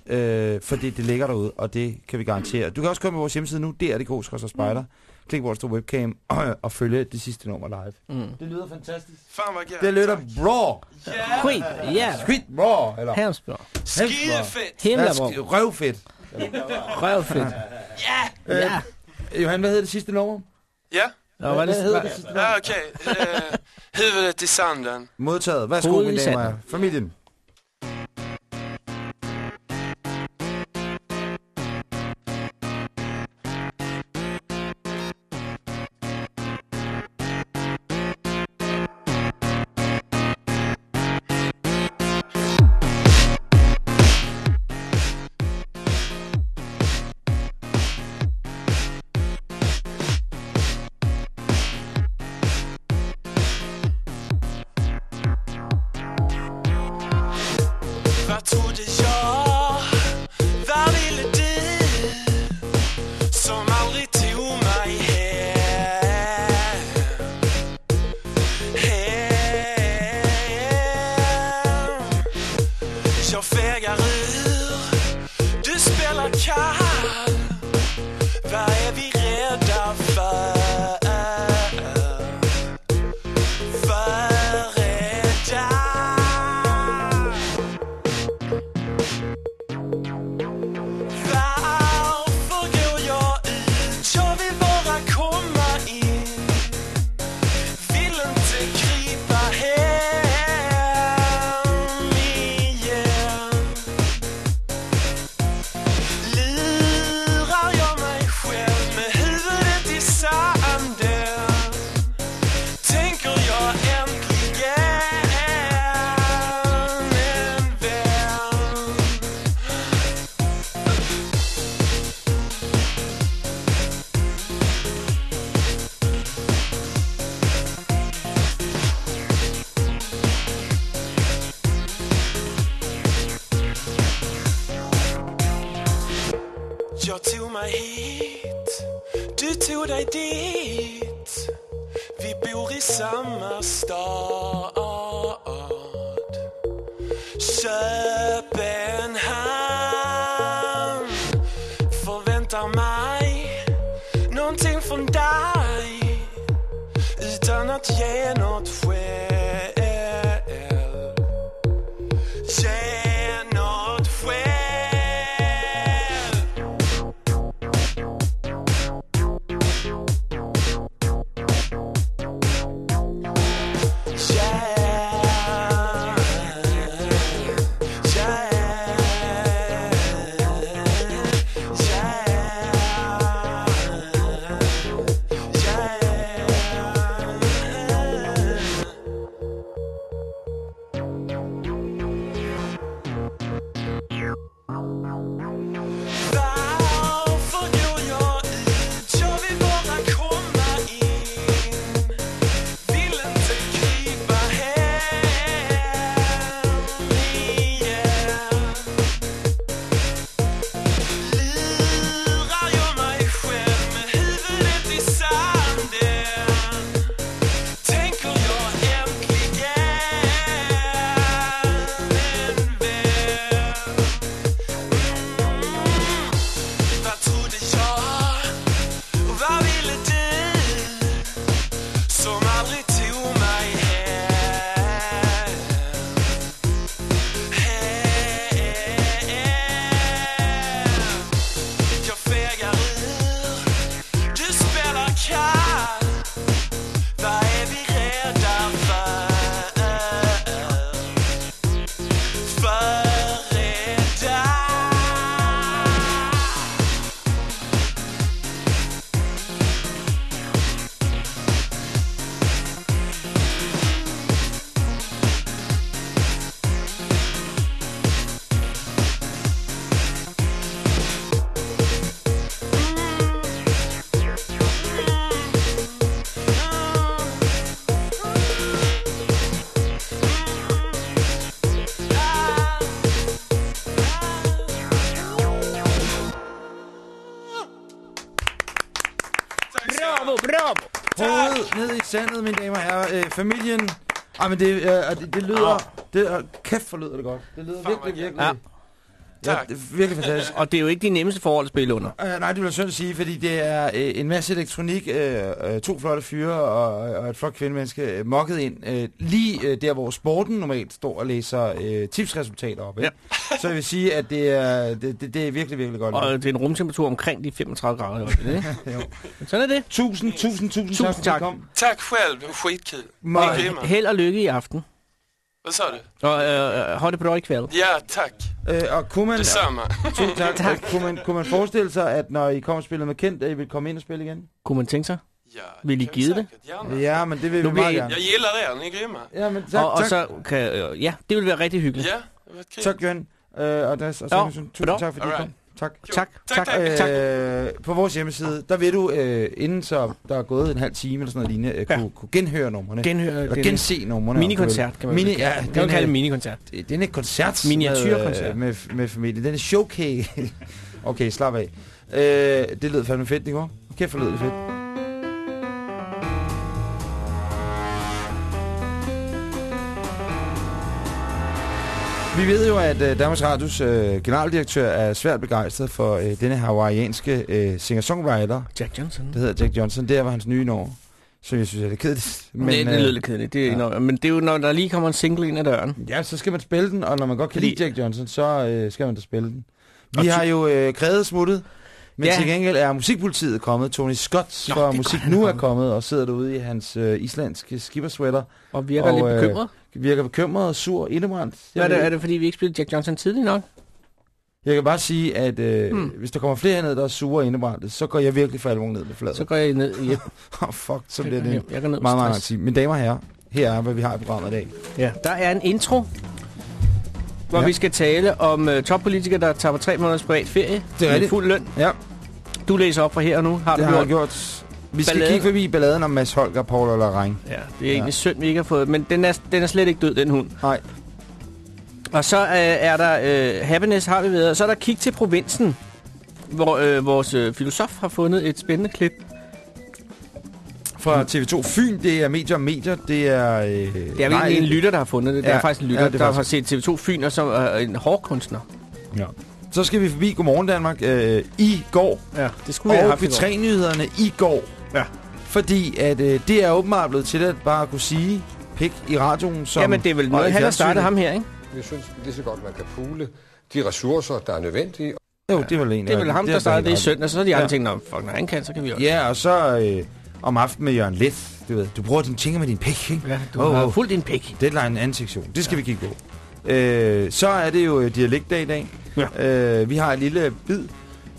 Øh, fordi det ligger derude, og det kan vi garantere. Du kan også komme på vores hjemmeside nu, det er det gode Spejder. Klik står webcam, og, og følge det sidste nummer live. Mm. Det lyder fantastisk. Fan vad gött. Det lyder bra. Skit, ja. Skit bra, eller? Hemskt bra. Skidefedt. Himla Ja, bra. sk- Røvfedt. Røvfedt. Ja! Ja. Johan, hvad hedder det sidste nummer? Ja? Vad Hvad det, hedder det sidste nummer? Ja, okej. Eh, huvudet i sanden. Modtaget. Værsgo, Hovedet mine damer. Familien. Bor i sandet, mine damer og herrer. Øh, familien. Ej, men det, øh, det, det lyder... Det, øh, kæft, for lyder det godt. Det lyder virkelig, virkelig... Ja. Ja, det er virkelig fantastisk. Og det er jo ikke de nemmeste forhold at spille under. Uh, nej, det vil jeg sådan sige, fordi det er uh, en masse elektronik, uh, uh, to flotte fyre og, og et flot kvindemenneske uh, mokket ind. Uh, lige uh, der, hvor sporten normalt står og læser uh, tipsresultater op. Ja. Så jeg vil sige, at det er, det, det, det er virkelig, virkelig godt. Og det er en rumtemperatur omkring de 35 grader. Ikke? jo. Sådan er det. Tusind, tusind, tusind, Tusind tak, tak. Tak. Ni är grymma. Held og lykke i aften. Vad sa du? Og øh, ha det bra ikväll. Ja, tack. Øh, og kunne man, Detsamma. Tusind tak. tak. Kunne, man, kunne man forestille sig, at når I kommer og spiller med Kent, at I vil komme ind og spille igen? Kunne man tænke sig? Ja, Vil I kan vi give det? gärna. Ja, men det vil Nu vi meget gerne. Jag gillar er, ni är grymma. Ja, men tak, og, og tak. så kan, øh, ja, det vil være rigtig hyggeligt. Ja, det var kul. Tak, Jørgen. Øh, og, das, og så, Ja, tusind tak, fordi I kom. Tak. Tak, tak, tak, tak. Øh, på vores hjemmeside, der vil du, øh, inden så der er gået en halv time eller sådan noget lignende, øh, Ja. kunne, kunne genhøre numrene. Genhøre eller den- gense numrene. Minikoncert, kan man Mini, ja, kan man kalde det minikoncert. det. Den er et koncert Miniatyrkoncert. med, med, med familie. Den er showcase. okay, slap af. Øh, det lød fandme fedt, ikke? Kæft, for lød det fedt. Vi ved jo, at øh, Danmarks Radios øh, generaldirektør er svært begejstret for øh, denne hawaiianske øh, singer-songwriter, Jack Johnson. der hedder Jack Johnson. Det var hans nye nummer, som jeg synes er lidt kedeligt. Men, det, det øh, lyder lidt kedeligt. Det er, ja. men det er jo, når der lige kommer en single ind ad døren. Ja, så skal man spille den, og når man godt kan Fordi- lide Jack Johnson, så øh, skal man da spille den. Vi har jo øh, krævet smuttet, men Ja. til gengæld er musikpolitiet kommet. Tony Scott Nå, fra Musik Nu er kommet og sidder derude i hans øh, islandske skippersweater. Og virker og, lidt øh, bekymret. Virker bekymret, sur, indebrændt. Er det, er det, fordi vi ikke spillede Jack Johnson tidligt nok? jeg kan bare sige, at øh, Hmm. hvis der kommer flere herned, der er sure og indebrændte, så går jeg virkelig for alvor ned med fladet. Så går jeg ned hjem. oh, fuck, så bliver det. Jeg går ned meget, meget tid. Mine damer og herrer, her er, hvad vi har i programmet i dag. Ja, der er en intro, hvor Ja. vi skal tale om uh, toppolitikere, der tager på tre måneders privat ferie. Det er rigtigt. fuld løn. Ja, Du læser op fra her og nu. Har det du har gjort? gjort. Vi skal Ballade. kigge forbi balladen om Mads Holger, Paul og Lareng. Ja, det er egentlig synd, vi ikke har fået. Men den er, den er slet ikke død, den hund. Nej. Og så øh, er der øh, Happiness har vi været. Så er der Kig til provinsen, hvor øh, vores øh, filosof har fundet et spændende klip. Fra TV2 Fyn, det er medier om medier, det er... Øh, Det er egentlig en lytter, der har fundet det. Det Ja, er faktisk en lytter, ja, det er der faktisk- har set TV2 Fyn, og så er en hårkunstner. Ja. Så skal vi forbi Godmorgen Danmark øh, i går, Ja, det skulle vi have og haft i går. P3-nyhederne i går. Ja. Fordi at øh, det er åbenbart blevet til at bare kunne sige pik i radioen. Som, Jamen, det er vel og noget, han har startet ham her, ikke? Vi synes lige så godt, man kan pule de ressourcer, der er nødvendige. Jo, det er vel en. Det er vel ham, der har startede det i søndag, så har de andre Ja. ja. tænkt, "Nå, fuck, når han kan, så kan vi også. Ja, og så øh, om aftenen med Jørgen Let. Du ved, du bruger dine ting med din pik, ikke? Ja, du Åh, har åh. fuldt din pik. Deadline anden sektion. Det skal ja. vi kigge på. Øh, så er det jo øh, dialektdag i dag. Ja. Øh, vi har en lille bid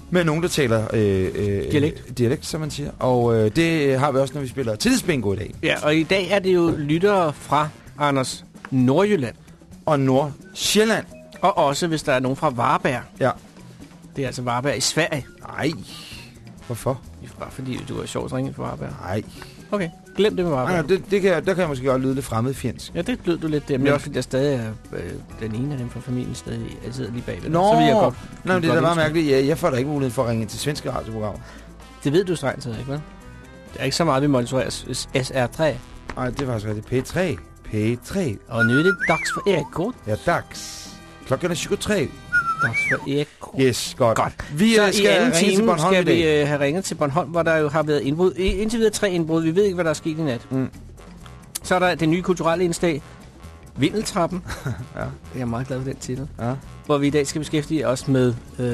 med nogen, der taler øh, øh, Dialekt. dialekt, som man siger. Og øh, det har vi også, når vi spiller tillidsbingo i dag. Ja, og i dag er det jo lyttere fra Anders Nordjylland. Og Nordsjælland. Og også, hvis der er nogen fra Varberg. Ja. Det er altså Varberg i Sverige. Nej. Hvorfor? Bare fordi, du er sjovt ringet fra Varberg. Nej. Okay, glem det med Nej, Varberg. nej, det, det kan, jeg- der kan jeg måske godt lyde lidt fremmedfjendsk. Ja, det lød du lidt der. Men også fordi, der stadig er øh, den ene af dem fra familien stadig jeg sidder lige bagved. Nå, så vil jeg godt, nej, men det er da bare mærkeligt. Jeg, jeg får da ikke mulighed for at ringe til svenske radioprogrammer. Det ved du strengt taget, ikke vel? Det er ikke så meget, vi monitorerer S- SR3. Nej, det er faktisk rigtigt. P3. P3. Og nu er det dags for Erik Ja, dags. Klokken er 23. For Erik Yes, godt. Godt. Vi så øh, i skal anden ringe til time skal i vi øh, have ringet til Bornholm, hvor der jo har været indbrud. I- Indtil videre tre indbrud. Vi ved ikke, hvad der er sket i nat. Mm. Så er der det nye kulturelle indslag. Vindeltrappen. Ja. Jeg er meget glad for den titel. Ja. Hvor vi i dag skal beskæftige os med... Øh...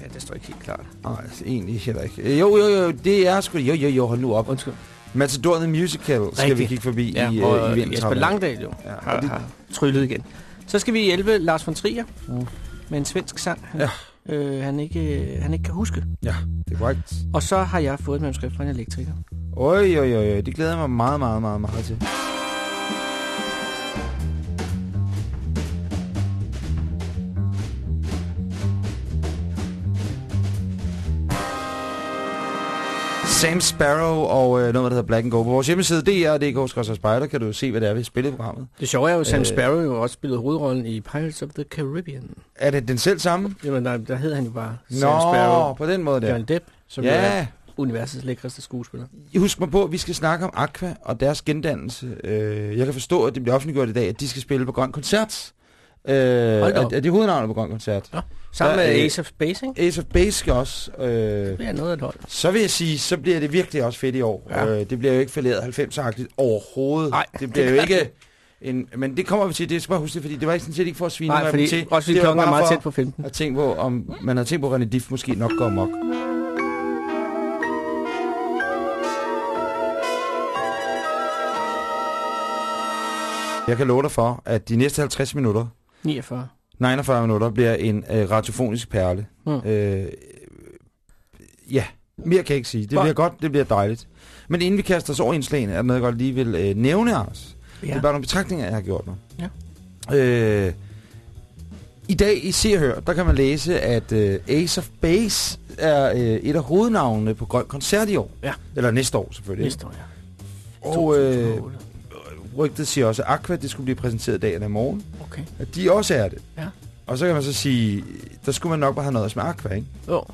Ja, det står ikke helt klart. Nej, altså, egentlig heller ikke. Jo, jo, jo, det er sgu... Jo, jo, jo, hold nu op. Undskyld. Matador the Musical skal Rigtigt. vi kigge forbi Ja, i, øh, i Jesper. Langdal jo Ja, har, har tryllet igen. Så skal vi hjælpe Lars von Trier Mm. med en svensk sang, han, Ja. øh, han, ikke, øh, han ikke kan huske. Ja, det er korrekt. Og så har jeg fået et manuskript fra en elektriker. Oj, oj, oj, oj, det glæder jeg mig meget, meget, meget, meget til. Sam Sparrow og øh, noget, der hedder Black and Go. På vores hjemmeside, dr.dk, Spider, kan du se, hvad det er, vi spiller i programmet. Det sjove er jo, at Sam Øh, Sparrow jo også spillede hovedrollen i Pirates of the Caribbean. Er det den selv samme? Jamen, der, der hed han jo bare Nå, Sam Sparrow. på den måde der. Johnny Depp, som Ja. jo er universets lækreste skuespiller. Husk mig på, at vi skal snakke om Aqua og deres gendannelse. Øh, jeg kan forstå, at det bliver offentliggjort i dag, at de skal spille på Grøn Koncert. Øh, op. at det er hovednavnet på Grøn Koncert. Ja. Sammen med øh, Ace of Base, ikke? Ace of Base skal også. Øh, Det er noget af hold. så vil jeg sige, så bliver det virkelig også fedt i år. Ja. Øh, det bliver jo ikke falderet 90-agtigt overhovedet. Nej, det bliver det jo ikke... En, men det kommer vi til, det skal bare huske det, fordi det var ikke sådan set ikke for at svine Nej, fordi, til. også fordi Det var klokken er bare meget tæt på 15. At tænke på, om man havde tænkt på, at René Diff måske nok går amok. Jeg kan love dig for, at de næste 50 minutter, 49. 49 minutter, bliver en øh, radiofonisk perle. Mm. Øh, ja, mere kan jeg ikke sige. Det Nej. bliver godt, det bliver dejligt. Men inden vi kaster os over indslagene, er der noget, jeg godt lige vil øh, nævne, Anders. Ja. Det er bare nogle betragtninger, jeg har gjort nu. Ja. Øh, I dag i Se og Hør, der kan man læse, at øh, Ace of Base er øh, et af hovednavnene på Grøn Koncert i år. Ja. Eller næste år selvfølgelig. Næste år, ja. Og øh, 2008. rygtet siger også, at Aqua det skulle blive præsenteret dagen i morgen. Okay. At de også er det. Ja. Og så kan man så sige, der skulle man nok bare have noget med Aqua, ikke? Jo.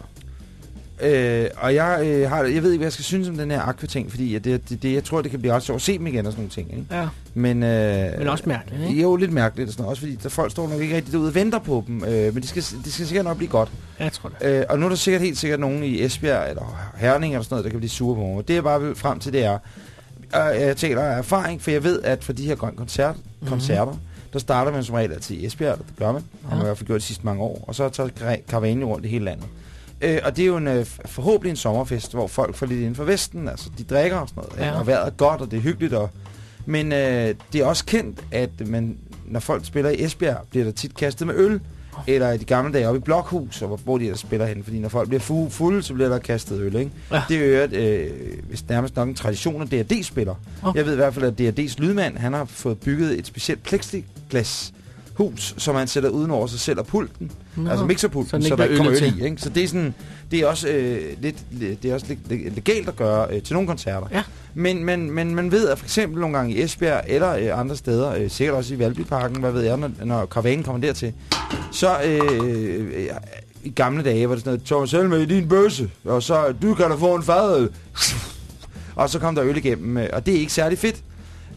Øh, og jeg, øh, har, jeg ved ikke, hvad jeg skal synes om den her Aqua-ting, fordi at det, det, det, jeg tror, det kan blive også sjovt at se dem igen og sådan nogle ting. Ikke? Ja. Men, øh, Men også mærkeligt, ikke? Jo, lidt mærkeligt og sådan noget. Også fordi der folk står nok ikke rigtig derude og venter på dem. Øh, men det skal, det skal sikkert nok blive godt. Jeg tror det. Øh, og nu er der sikkert helt sikkert nogen i Esbjerg eller Herning eller sådan noget, der kan blive sure på mig. Det jeg bare vil frem til, det er, og jeg taler af erfaring, for jeg ved, at for de her grøn koncert, Mhm. koncerter, der starter man som regel altid i Esbjerg, det gør man. Har man i hvert fald gjort de sidste mange år. Og så tager kara- karavanen rundt i hele landet. Øh, og det er jo en, øh, forhåbentlig en sommerfest, hvor folk får lidt inden for Vesten. Altså, de drikker og sådan noget. Ja. Ja. Og vejret er godt, og det er hyggeligt. Og, men øh, det er også kendt, at man, når folk spiller i Esbjerg, bliver der tit kastet med øl. Eller i de gamle dage oppe i Blokhus, og hvor, de ellers spiller hen. Fordi når folk bliver fu- fulde, så bliver der kastet øl, ikke? Ja. Det er jo øh, hvis nærmest nok en tradition, at D&D spiller. Okay. Jeg ved i hvert fald, at D&D's lydmand, han har fået bygget et specielt plexiglas hus, som han sætter uden over sig selv og pulten. Nå. Altså mixerpulten, Så så, der kommer øl i. Ikke? Så det er, sådan, det er også, øh, lidt, det er også lidt leg- legalt at gøre øh, til nogle koncerter. Ja. Men, men, men man ved, at for eksempel nogle gange i Esbjerg eller øh, andre steder, øh, sikkert også i Valbyparken, hvad ved jeg, når, når karavanen kommer dertil, så øh, øh, i gamle dage var det sådan noget, Thomas selv med i din bøsse, og så, du kan da få en fadøl. og så kom der øl igennem, øh, og det er ikke særlig fedt.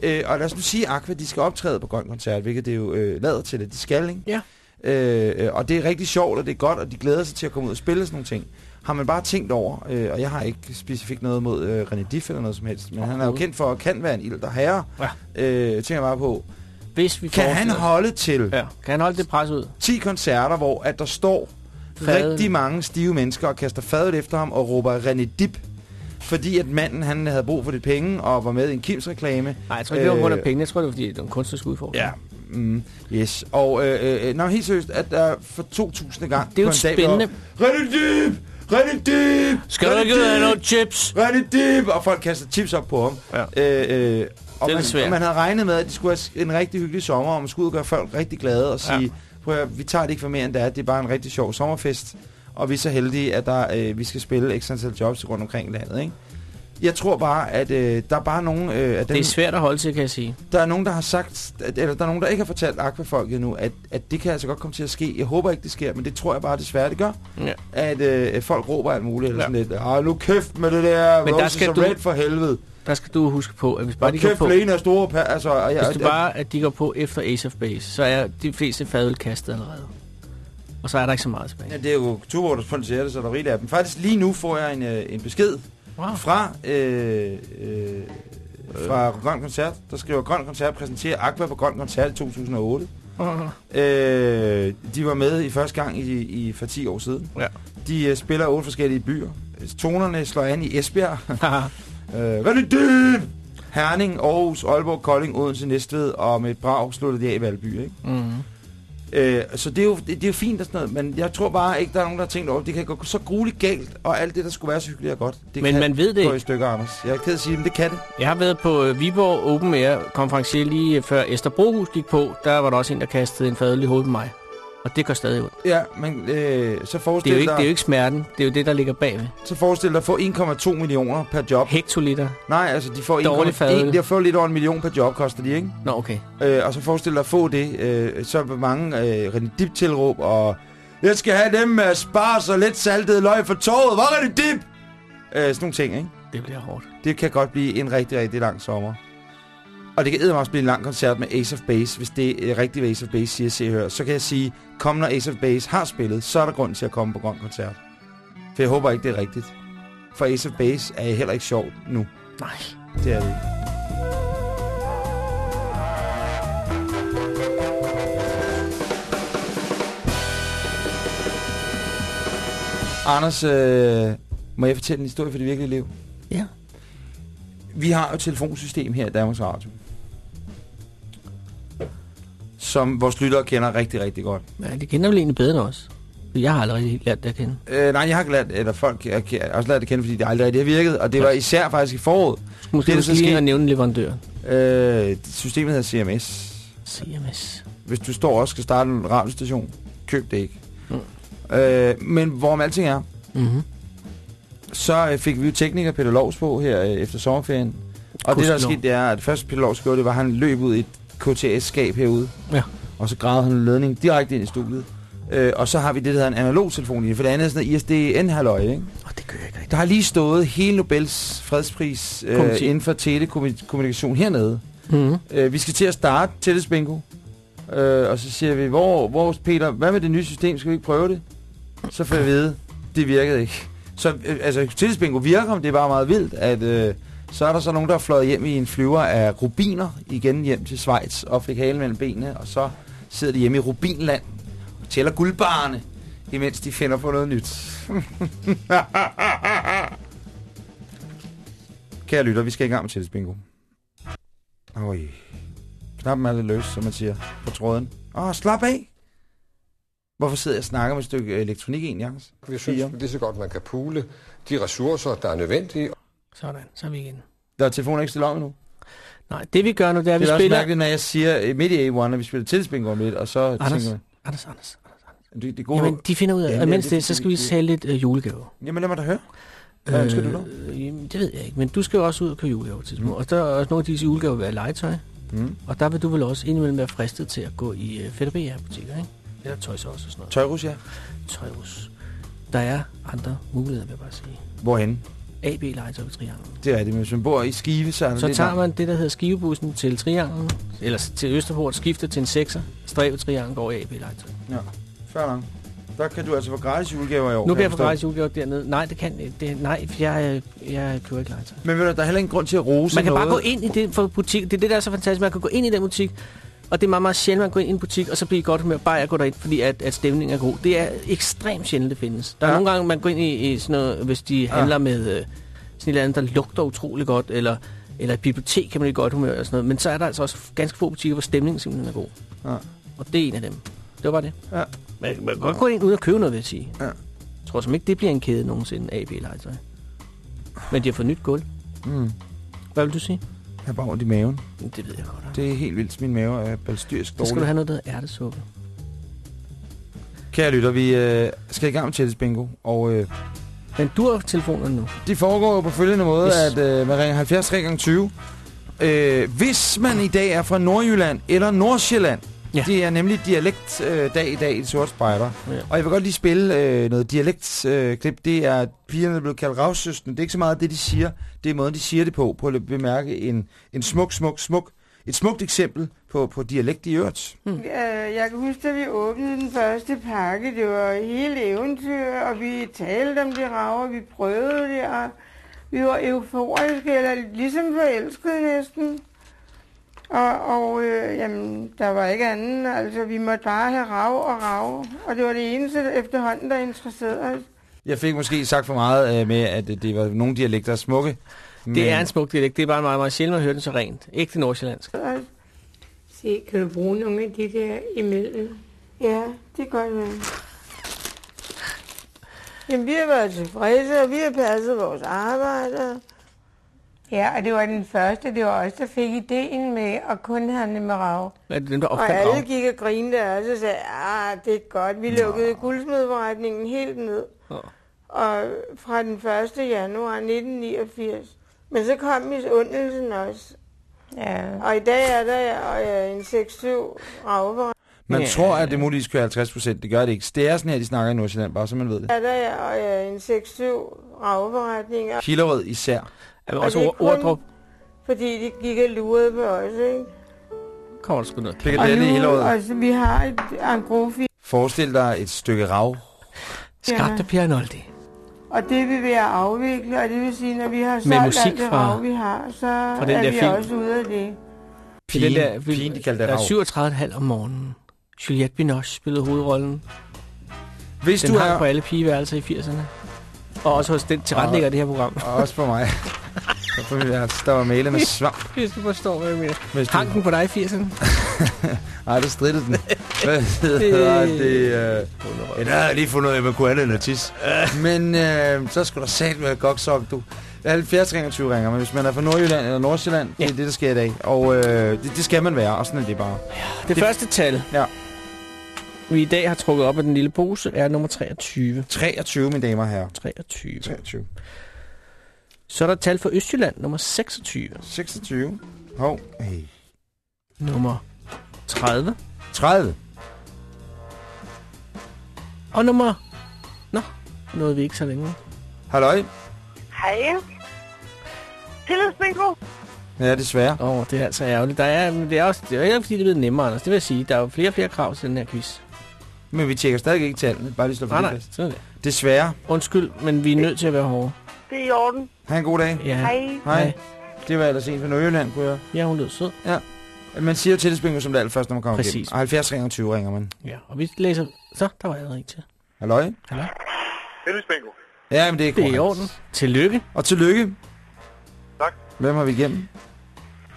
Øh, og lad os nu sige, at Aqua, de skal optræde på Grøn Koncert, hvilket det jo øh, lader til, at de skal, ikke? Ja. Øh, øh, og det er rigtig sjovt, og det er godt, og de glæder sig til at komme ud og spille sådan nogle ting. Har man bare tænkt over, øh, og jeg har ikke specifikt noget mod øh, René Diff eller noget som helst, men han er jo kendt for at kan være en ild, der herre. Ja. Øh, tænker jeg bare på, Hvis vi kan han holde til Ja, kan han holde det pres ud? 10 koncerter, hvor at der står Fadøl. rigtig mange stive mennesker og kaster fadet efter ham og råber René Dip, fordi at manden han havde brug for lidt penge og var med i en Kims reklame. Nej, jeg tror ikke, det var på grund af penge. Jeg tror, det var fordi, det var en kunstnerisk udfordring. Ja, mm, yes. Og øh, øh, nå, helt seriøst, at der for 2000. gang Det er jo spændende. René Dip! René Dip! Skal du ikke have noget chips? René Dip! Og folk kaster chips op på ham. Ja. Øh, øh, og, Det er man, svært. og man havde regnet med, at det skulle have en rigtig hyggelig sommer, og man skulle ud og gøre folk rigtig glade og sige, Ja. prøv at, vi tager det ikke for mere end det er, det er bare en rigtig sjov sommerfest, og vi er så heldige, at der, øh, vi skal spille x antal jobs rundt omkring i landet, ikke? Jeg tror bare, at øh, der er bare nogen øh, af dem, Det er svært at holde til, kan jeg sige. der er nogen, der har sagt, at, eller der er nogen, der ikke har fortalt Aquafolk endnu, at, at det kan altså godt komme til at ske. Jeg håber ikke, det sker, men det tror jeg bare desværre, det gør. Ja. At øh, folk råber alt muligt, eller Ja. sådan lidt, ah, nu kæft med det der, Men der skal du- Red for helvede. Der skal du huske på, at hvis bare Og de går kæft, på... Lene er store, altså, og jeg, Hvis du bare, at de går på efter Ace of Base, så er de fleste fadøl kastet allerede. Og så er der ikke så meget tilbage. Ja, det er jo Tuborgers pointerede, så der er rigeligt af dem. Faktisk lige nu får jeg en, øh, en besked Wow. fra, øh, øh, fra Grøn Koncert, der skriver, Grøn Koncert præsenterer Aqua på Grøn Koncert i 2008. Øh, de var med i første gang i, i for 10 år siden. Ja. De øh, spiller otte forskellige byer. Tonerne slår an i Esbjerg. øh, René Dyb! Herning, Aarhus, Aalborg, Kolding, Odense, Næstved, og med et brag slutter de af i Valby. Ikke? mm. Øh, så det er, jo, det, det er jo fint og sådan noget, men jeg tror bare ikke, der er nogen, der har tænkt over, det kan gå så grueligt galt, og alt det, der skulle være så hyggeligt og godt, det Men kan man ved det gå i stykker, Anders. Jeg er ked at sige men det kan det. Jeg har været på øh, Viborg Open Air konferencier lige før Esther Brohus gik på. Der var der også en, der kastede en fadøl i hovedet på mig. Og det gør stadig ondt. Ja, men øh, så Det er, forestil jo ikke, dig... det er jo ikke smerten, det er jo det, der ligger bagved. Så forestil dig at få 1,2 millioner per job. Hektoliter. Nej, altså de får, Dårlig 1,1 fadøl. de får lidt over en million per job, koster de, ikke? Nå, okay. Øh, og så forestil dig at få det, øh, så mange øh, René Dip tilråb, og jeg skal have dem med spars og lidt saltet løg for torvet. Hvor er det Dip? Øh, sådan nogle ting, ikke? Det bliver hårdt. Det kan godt blive en rigtig, rigtig lang sommer. Og det kan også blive en lang koncert med Ace of Base, hvis det er rigtigt, hvad Ace of Base siger, se hør. Så kan jeg sige, kom når Ace of Base har spillet, så er der grund til at komme på Grøn Koncert. For jeg håber ikke, det er rigtigt. For Ace of Base er heller ikke sjovt nu. Nej. Det er det ikke. Anders, øh, må jeg fortælle en historie for det virkelige liv? Ja. Vi har jo et telefonsystem her i Danmarks Radio. Som vores lyttere kender rigtig, rigtig godt. Ja, det kender vel egentlig bedre end os. Jeg har aldrig helt lært det at kende. Øh, nej, jeg har ikke lært, eller folk jeg, har også lært det at kende, fordi det aldrig rigtig har virket. Og det var især faktisk i foråret. Måske det, du lige at nævne leverandøren. Øh, systemet hedder CMS. CMS. Hvis du står og skal starte en radiostation, køb det ikke. Mm. Øh, men hvorom alting er, Mm-hmm. så øh, fik vi jo tekniker Peter Lovs på her øh, efter sommerferien. Og det der er sket, det er, at det første Peter Lovs gjorde, det var, at han løb ud i et KTS-skab herude. Ja. Og så gravede han en ledning direkte ind i studiet. Øh, og så har vi det, der hedder en analog telefon i for det andet er sådan noget ISDN-halløj, ikke? Og det gør jeg ikke. Der har lige stået hele Nobels fredspris øh, Komité. inden for telekommunikation hernede. Mm-hmm. Øh, vi skal til at starte tillidsbingo. Øh, og så siger vi, hvor, hvor Peter, hvad med det nye system? Skal vi ikke prøve det? Så får jeg vide, det virkede ikke. Så øh, altså, tillidsbingo virker, det er bare meget vildt, at øh, så er der så nogen, der er fløjet hjem i en flyver af rubiner, igen hjem til Schweiz, og fik halen mellem benene, og så sidder de hjemme i Rubinland og tæller guldbarerne, imens de finder på noget nyt. Kære lytter, vi skal i gang med tillidsbingo. Oj. Knappen er lidt løs, som man siger, på tråden. Åh, slap af! Hvorfor sidder jeg og snakker med et stykke øh, elektronik egentlig, Anders? Vi synes lige så godt, man kan pule de ressourcer, der er nødvendige. Sådan, så er vi igen. Der er telefonen ikke stillet om endnu. Nej, det vi gør nu, det er, at Det vi er også spiller... mærkeligt, når jeg siger øh, midt i A1, at vi spiller tillidsbingo om lidt, og så Anders, tænker man, Anders, Anders. det, det er gode... Jamen, de finder ud af, Jamen, at mens det- det, så skal vi det- sælge lidt øh, julegave. Jamen lad mig da høre. Hvad ønsker du dog? Øh, jamen, det ved jeg ikke, men du skal jo også ud og købe julegaver til mm. Og der er også nogle af disse julegaver vil være legetøj. Mm. Og der vil du vel også indimellem være fristet til at gå i øh, Fætter butikker ikke? Eller R Us og sådan noget. Tøjrus, ja. Tøjrus. Der er andre muligheder, vil jeg bare sige. Hvorhen? AB legetøj Trianglen. Det er det, men hvis man bor i Skive, så er der Så tager langt. man det, der hedder skivebussen til Trianglen, eller til Østerport, skifter til en 6'er, stræber Trianglen, går AB legetøj. Ja, fair nok. Der kan du altså få gratis julegaver i år. Nu kan bliver jeg forstå. gratis julegave dernede. Nej, det kan det, nej, for jeg, jeg køber ikke legetøj. Men ved du, der er heller ingen grund til at rose Man kan noget. bare gå ind i det for butik. Det er det, der er så fantastisk. Man kan gå ind i den butik, og det er meget, meget sjældent, man går ind i en butik, og så bliver I godt humør, bare at gå derind, fordi at, at stemningen er god. Det er ekstremt sjældent, det findes. Der er Ja. nogle gange, man går ind i, i sådan noget, hvis de handler med øh, sådan et eller andet, der lugter utrolig godt, eller, eller et bibliotek kan man i godt humør og sådan noget. Men så er der altså også ganske få butikker, hvor stemningen simpelthen er god. Ja. Og det er en af dem. Det var bare det. Ja. Man, man kan godt gå ind uden at købe noget, vil jeg sige. Ja. Jeg tror som ikke, det bliver en kæde nogensinde, AB legetøj. Men de har fået nyt gulv. Mm. Hvad vil du sige? Jeg har bare ondt i maven. Det ved jeg godt. Det er helt vildt. Min mave er balstyrsk Så skal du dårlig. have noget, der hedder ærtesuppe. Kære lytter, vi øh, skal i gang med tillidsbingo, og øh, Men du har telefonerne nu. de foregår jo på følgende måde, Yes. at øh, man ringer 70 3 gange 20. Øh, hvis man i dag er fra Nordjylland eller Nordsjælland, Ja. det er nemlig dialektdag øh, dag i dag i de sorte spejder. Ja. Og jeg vil godt lige spille øh, noget dialektklip. Øh, klip. det er pigerne, der er blevet kaldt ravsøsten. Det er ikke så meget det, de siger. Det er måden, de siger det på. På at bemærke en, en smuk, smuk, smuk, et smukt eksempel på, på dialekt i øvrigt. Øh, Jeg kan huske, da vi åbnede den første pakke, det var hele eventyr, og vi talte om de rager, vi prøvede det, og vi var euforiske, eller ligesom forelskede næsten. Og, og øh, jamen, der var ikke andet, altså vi måtte bare have rav og rav, og det var det eneste efterhånden, der interesserede os. Jeg fik måske sagt for meget øh, med, at det, var nogle dialekter er smukke. Det er en smuk dialekt. Det er bare meget, meget sjældent at høre den så rent. Ikke det nordsjællandsk. Se, kan du bruge nogle af de der imellem? Ja, det gør jeg. Jamen, vi har været tilfredse, og vi har passet vores arbejde. Ja, og det var den første. Det var os, der fik ideen med at kun handle med rav. Er det dem, der Og opfandt alle rav? gik og grinede af os og sagde, ah, det er godt. Vi lukkede guldsmedforretningen helt ned. Ja. Og fra den 1. januar 1989. Men så kom misundelsen også. Ja. Og i dag er der øh, en 6-7 ravforretning. Man Ja. tror, at det muligvis kører 50 procent. Det gør det ikke. Det er sådan her, de snakker i Nordsjælland, bare så man ved det. Er der øh, en 6-7 ravforretninger. Hillerød især. Er Og også det er ord- Ordrup? Fordi de gik og lurede på os, ikke? Kommer der sgu noget. Frikadelle i Hillerød. altså, vi har et angrofi, Forestil dig et stykke rav. Skabte Pianoldi. og det er vi ved at afvikle, og det vil sige, når vi har solgt musik alt det fra- rav, vi har, så fra den er der vi film. også ude af det. Til den der, Pigen, pigen, de kaldte det der er rav. 37,5 om morgenen. Juliette Binoche spillede hovedrollen. Hvis Den du hang er... på alle pigeværelser i 80'erne. Og også hos den tilrettelægger af det her program. Og også på mig. der var malet med svamp. Hvis du forstår, hvad jeg mener. Hvis du... Hang den på dig i 80'erne? Nej, der strittede den. Hvad hedder det? Øh... Ja, jeg lige fundet ud af, at man kunne andet end at tisse. Men øh, så skulle der sat med godt sok, du. Det er 70 ringer 20 ringer, men hvis man er fra Nordjylland eller Nordsjælland, ja. det er det, der sker i dag. Og øh, det, det, skal man være, og sådan er det bare. Det, det første tal, Ja. vi i dag har trukket op af den lille pose, er nummer 23. 23, mine damer og herrer. 23. 23. Så er der tal for Østjylland, nummer 26. 26. Hov, hey. Nummer 30. 30. Og nummer... Nå, nåede vi ikke så længe. Halløj. Hej. Tillidsbingo. Ja, desværre. Åh, oh, det er altså ærgerligt. Der er, men det er også, det er ikke fordi, det er blevet nemmere, Anders. Det vil jeg sige. Der er jo flere og flere krav til den her quiz. Men vi tjekker stadig ikke tallene. Bare lige slå for Nej, det nej, fast. sådan er det. Desværre. Undskyld, men vi er nødt til at være hårde. Det er i orden. Ha' en god dag. Ja. Hej. Hej. Det var ellers en fra Nordjylland, kunne jeg. Ja, hun lød sød. Ja. Man siger jo tillidsbingo som det allerførste, når man kommer Præcis. igennem. Og 70 ringer 20 ringer man. Ja, og vi læser... Så, der var jeg ring til. Halløj. Halløj. Tillidsbingo. Ja, men det er Det er i korrekt. orden. Tillykke. Og tillykke. Tak. Hvem har vi igennem?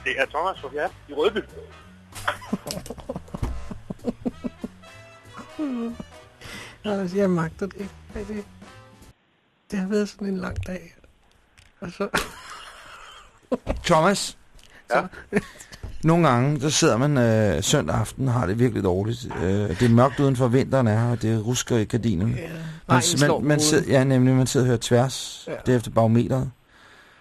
Det er Thomas fra ja, i Rødby. Anders, jeg magter det ikke. Det? Det har været sådan en lang dag. Så... Thomas. Ja. Nogle gange, så sidder man øh, søndag aften og har det virkelig dårligt. Øh, det er mørkt udenfor, vinteren er her, og det rusker i gardinerne. Ja, man, man, man sidder, ja, nemlig, man sidder og hører tværs. Ja. Det er efter barometeret.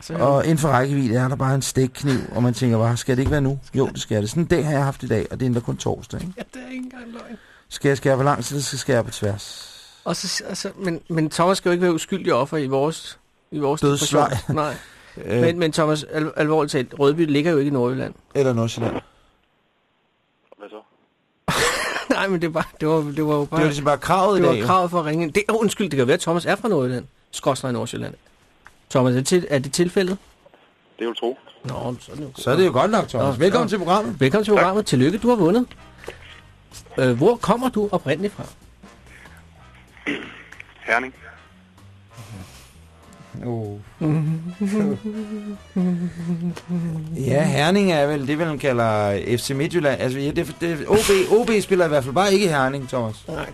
Og inden for rækkevidde er der bare en stikkniv, og man tænker bare, skal det ikke være nu? Jo, det skal det. Sådan en dag har jeg haft i dag, og det er endda kun torsdag. Ikke? Ja, det er ikke engang løgn. Skal jeg skære på langt, så det skal skære på tværs. Og så, altså, men, men Thomas skal jo ikke være uskyldig offer i vores, i vores situation. Nej. Øh, Men, men Thomas, al, alvorligt talt, Rødby ligger jo ikke i Nordjylland. Eller Nordsjælland. Hvad så? Nej, men det var, det var, det var jo bare... Det var ligesom bare kravet i det dag. var jo. kravet for at ringe ind. Det, oh, undskyld, det kan være, at Thomas er fra Nordjylland. Skråstrej Nordsjælland. Thomas, er det, til, er det tilfældet? Det er jo tro. Nå, så er det jo Så er det jo godt nok, Thomas. Nå, Velkommen så- til programmet. Velkommen til programmet. Tillykke, du har vundet. Øh, hvor kommer du oprindeligt fra? Herning. Oh. Ja, Herning er vel det, man kalder FC Midtjylland. Altså, ja, det, det, OB, OB spiller i hvert fald bare ikke Herning, Thomas. Nej.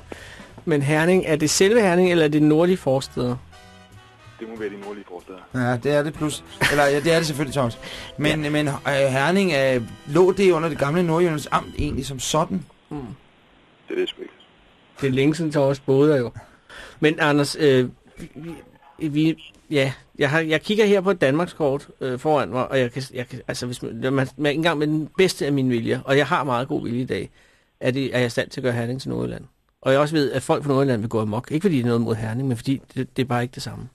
Men Herning, er det selve Herning, eller er det nordlige forsteder? Det må være de nordlige forsteder. Ja, det er det plus. Eller ja, det er det selvfølgelig, Thomas. Men, ja. men øh, Herning øh, lå det under det gamle Nordjyllands amt egentlig som sådan. Mm. Det er det sgu ikke. Det er længe siden Thomas boede jo. Men Anders, øh, vi, vi, ja, jeg, har, jeg kigger her på et Danmarkskort øh, foran mig, og jeg kan, jeg kan altså hvis man, man, man ikke engang med den bedste af mine viljer, og jeg har meget god vilje i dag, er, det, er jeg i stand til at gøre Herning til Nordjylland. Og jeg også ved, at folk fra Nordjylland vil gå amok. Ikke fordi det er noget mod Herning, men fordi det, det er bare ikke det samme.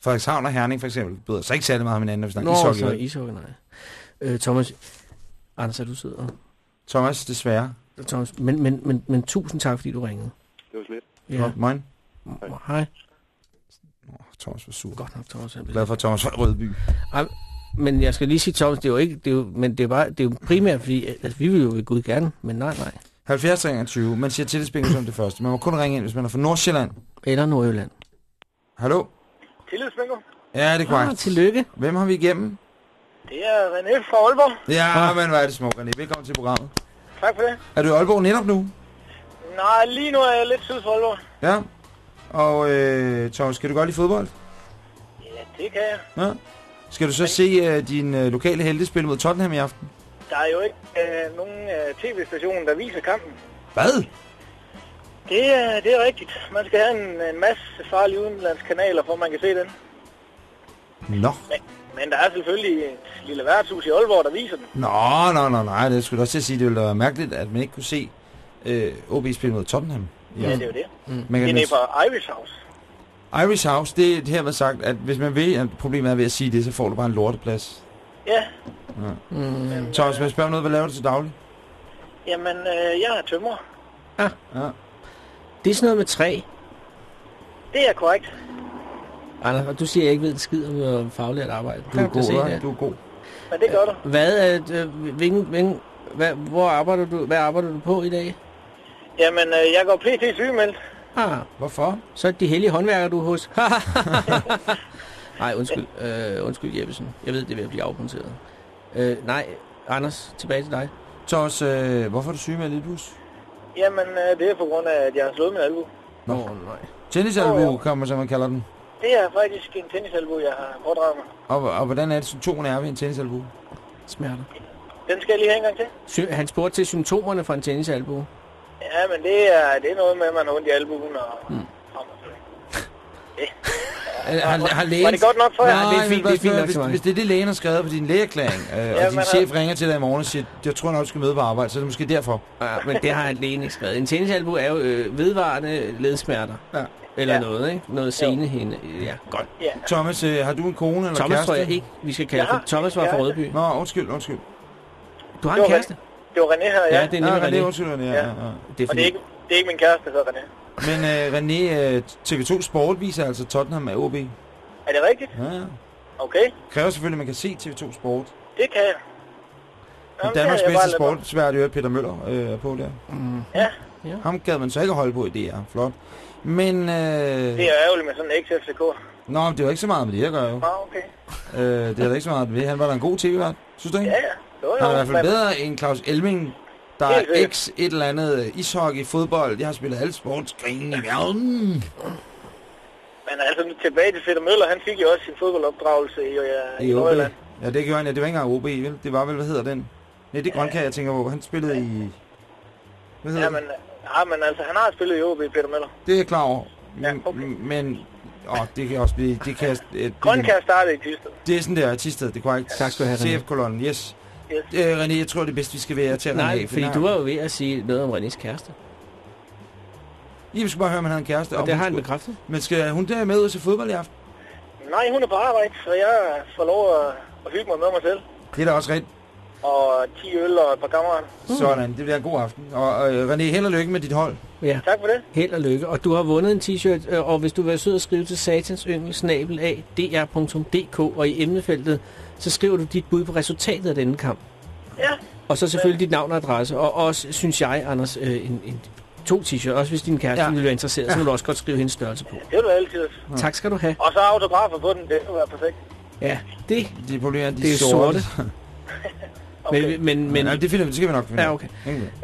Frederikshavn og Herning for eksempel byder så ikke særlig meget om hinanden, når vi snakker Nå, ishockey. vel? ishockey, nej. Øh, Thomas, Anders, er du sød? og- Thomas, desværre. Thomas, men, men, men, men tusind tak, fordi du ringede. Det var slet. Ja. Godt, moin. Hej. Thomas var sur. Godt nok, Thomas. blev- Glad for, at Thomas var Rødby. Ej, men jeg skal lige sige, Thomas, det er jo ikke, det er jo, men det er, bare, det er jo primært, fordi altså, vi vil jo ved Gud gerne, men nej, nej. 70 ringer 20. Man siger tillidsbingo som det første. Man må kun ringe ind, hvis man er fra Nordsjælland. Eller Nordjylland. Hallo? Tillidsbingo. Ja, det er korrekt. Ah, tillykke. Hvem har vi igennem? Det er René fra Aalborg. Ja, ah. men hvor er det smukt, René. Velkommen til programmet. Tak for det. Er du i Aalborg netop nu? Nej, lige nu er jeg lidt syd for Aalborg. Ja. Og øh, Thomas, skal du godt lide fodbold? Ja, det kan jeg. Ja. Skal du så se uh, din uh, lokale heldespil mod Tottenham i aften? Der er jo ikke øh, nogen øh, tv-station, der viser kampen. Hvad? Det er, det er rigtigt. Man skal have en, en masse farlige udenlandskanaler, for man kan se den. Nå. Men der er selvfølgelig et lille værtshus i Aalborg, der viser den. Nå, nå, nå, nej, det skulle du også til at sige. Det ville da være mærkeligt, at man ikke kunne se øh, OB spille mod Tottenham. Ja, det er jo det. Mm. Det Man er kan nede på Irish House. Irish House, det, det her var sagt, at hvis man vil, at problemet er ved at sige det, så får du bare en lorteplads. Ja, Ja. Mm. Thomas, vil jeg spørge om noget, hvad laver du til daglig? jamen øh, jeg er tømrer. Ja. Det er sådan noget med træ. Det er korrekt. Anders, og du siger, at jeg ikke ved en skid om øh, faglært arbejde. Du er god, se det? Du er god. Men det gør du. Hvad er, øh, hvilken, hvilken, hvad, hvor arbejder du, hvad arbejder du på i dag? Jamen, øh, jeg går pt. sygemeldt. Ah, Hvorfor? så er det de hellige håndværkere, du er hos. nej, undskyld. Øh, undskyld, Jeppesen. Jeg ved, det er ved at blive afpunteret. Øh, nej, Anders, tilbage til dig. Thomas, øh, hvorfor er du syg med lidt bus? Jamen, øh, det er på grund af, at jeg har slået min albu. Nå. nej. Tennisalbu, kommer som man kalder den. Det er faktisk en tennisalbu, jeg har pådraget mig. Og, og hvordan er det symptomerne er ved en tennisalbu? Smerter. Den skal jeg lige have en gang til. Sy- han spurgte til symptomerne fra en tennisalbue. Ja, men det er, det er noget med, at man har ondt i albuen og... Mm. Har, har lægen... Var det godt nok for jer? Nej, det er fint, det er fint nok hvis, hvis det er det, lægen har skrevet på din lægeerklæring, øh, Ja, og din chef altså- ringer til dig i morgen og siger, jeg tror nok, du skal møde på arbejde, så er det måske derfor. Ja, men det har lægen ikke skrevet. En tennisalbue er jo øh, vedvarende ledsmerter. Ja. Eller Ja. noget, ikke? Noget senehinde. Ja, godt. Ja. Thomas, øh, har du en kone eller Thomas kæreste? tror jeg ikke, vi skal kalde har Thomas var fra. Rødby. Nå, undskyld, undskyld. Du har en kæreste? Det var René her, ja. Ja, det er nemlig René, René. undskyld, René. Ja, Ja. ja. Det er Og det fordi... er, ikke, det er ikke min kæreste, der hedder René. Men øh, René, øh, TV2 Sport viser altså Tottenham af OB. Er det rigtigt? Ja, ja. Okay, Kræver selvfølgelig, at man kan se TV2 Sport. det kan jeg. Men Jamen, Danmarks det bedste sportsvært, øh, Peter Møller, øh, er på der. Mm. Ja. Ja. Ham gad man så ikke at holde på i DR. Flot. Men, øh. Det er ærgerligt med sådan en ex-FCK. nå, men det var ikke så meget med det, jeg gør jo. Nå, okay. Øh, det er der ikke så meget ved. Han var da en god tv-vært, synes du ikke? Ja, ja. Jo, jo. Han er i hvert fald men- bedre end Claus Elming, der er x et eller andet øh, ishockey, fodbold. Jeg har spillet alle sportsgrene i verden. Men altså, nu tilbage til Peter Møller, han fik jo også sin fodboldopdragelse i, i, i I OB. Ja, det gjorde han. Ja, det var ikke engang OB, vel? Det var vel, hvad hedder den? Nej, det er Grønkær, jeg tænker på. Han spillede i... Hvad hedder Ja, men, ja, men altså, han har spillet i OB, Peter Møller. Det er jeg klar over. Ja, Men, okay. men åh, det kan også blive... Det kan, øh, det, Grønkær startede i Tisted. det er sådan der, Tisted, det er korrekt. Tak skal du have, René. CF-kolonnen, yes. Yes. Øh, René, jeg tror, det er bedst, vi skal være til at Nej, René, fordi du var jo ved at sige noget om Renés kæreste. I skal bare høre, om han har en kæreste. Og det har han skulle- bekræftet. Men skal hun der med ud til fodbold i aften? Nej, hun er på arbejde, så jeg får lov at, at hygge mig med mig selv. Det er da også rigtigt. Og 10 øl og et par kammerater. Sådan, det bliver en god aften. Og øh, René, held og lykke med dit hold. Ja, Tak for det. held og lykke. Og du har vundet en t-shirt, øh, og hvis du vil være sød at skrive til satansyngel af dr.dk, og i emnefeltet, så skriver du dit bud på resultatet af denne kamp. Ja. Og så selvfølgelig dit navn og adresse. Og også, synes jeg, Anders, øh, en, en, to t-shirts. Også hvis din kæreste Ja. ja. vil være interesseret, så må du også godt skrive hendes størrelse på. Det vil du altid. Tak skal du have. Og så autografer på den, det vil være perfekt. Ja, det, Det problemet er, at de det er sorte. sorte. Okay. Men, men, men ja, det, finder, vi- det skal vi nok finde Ja, okay.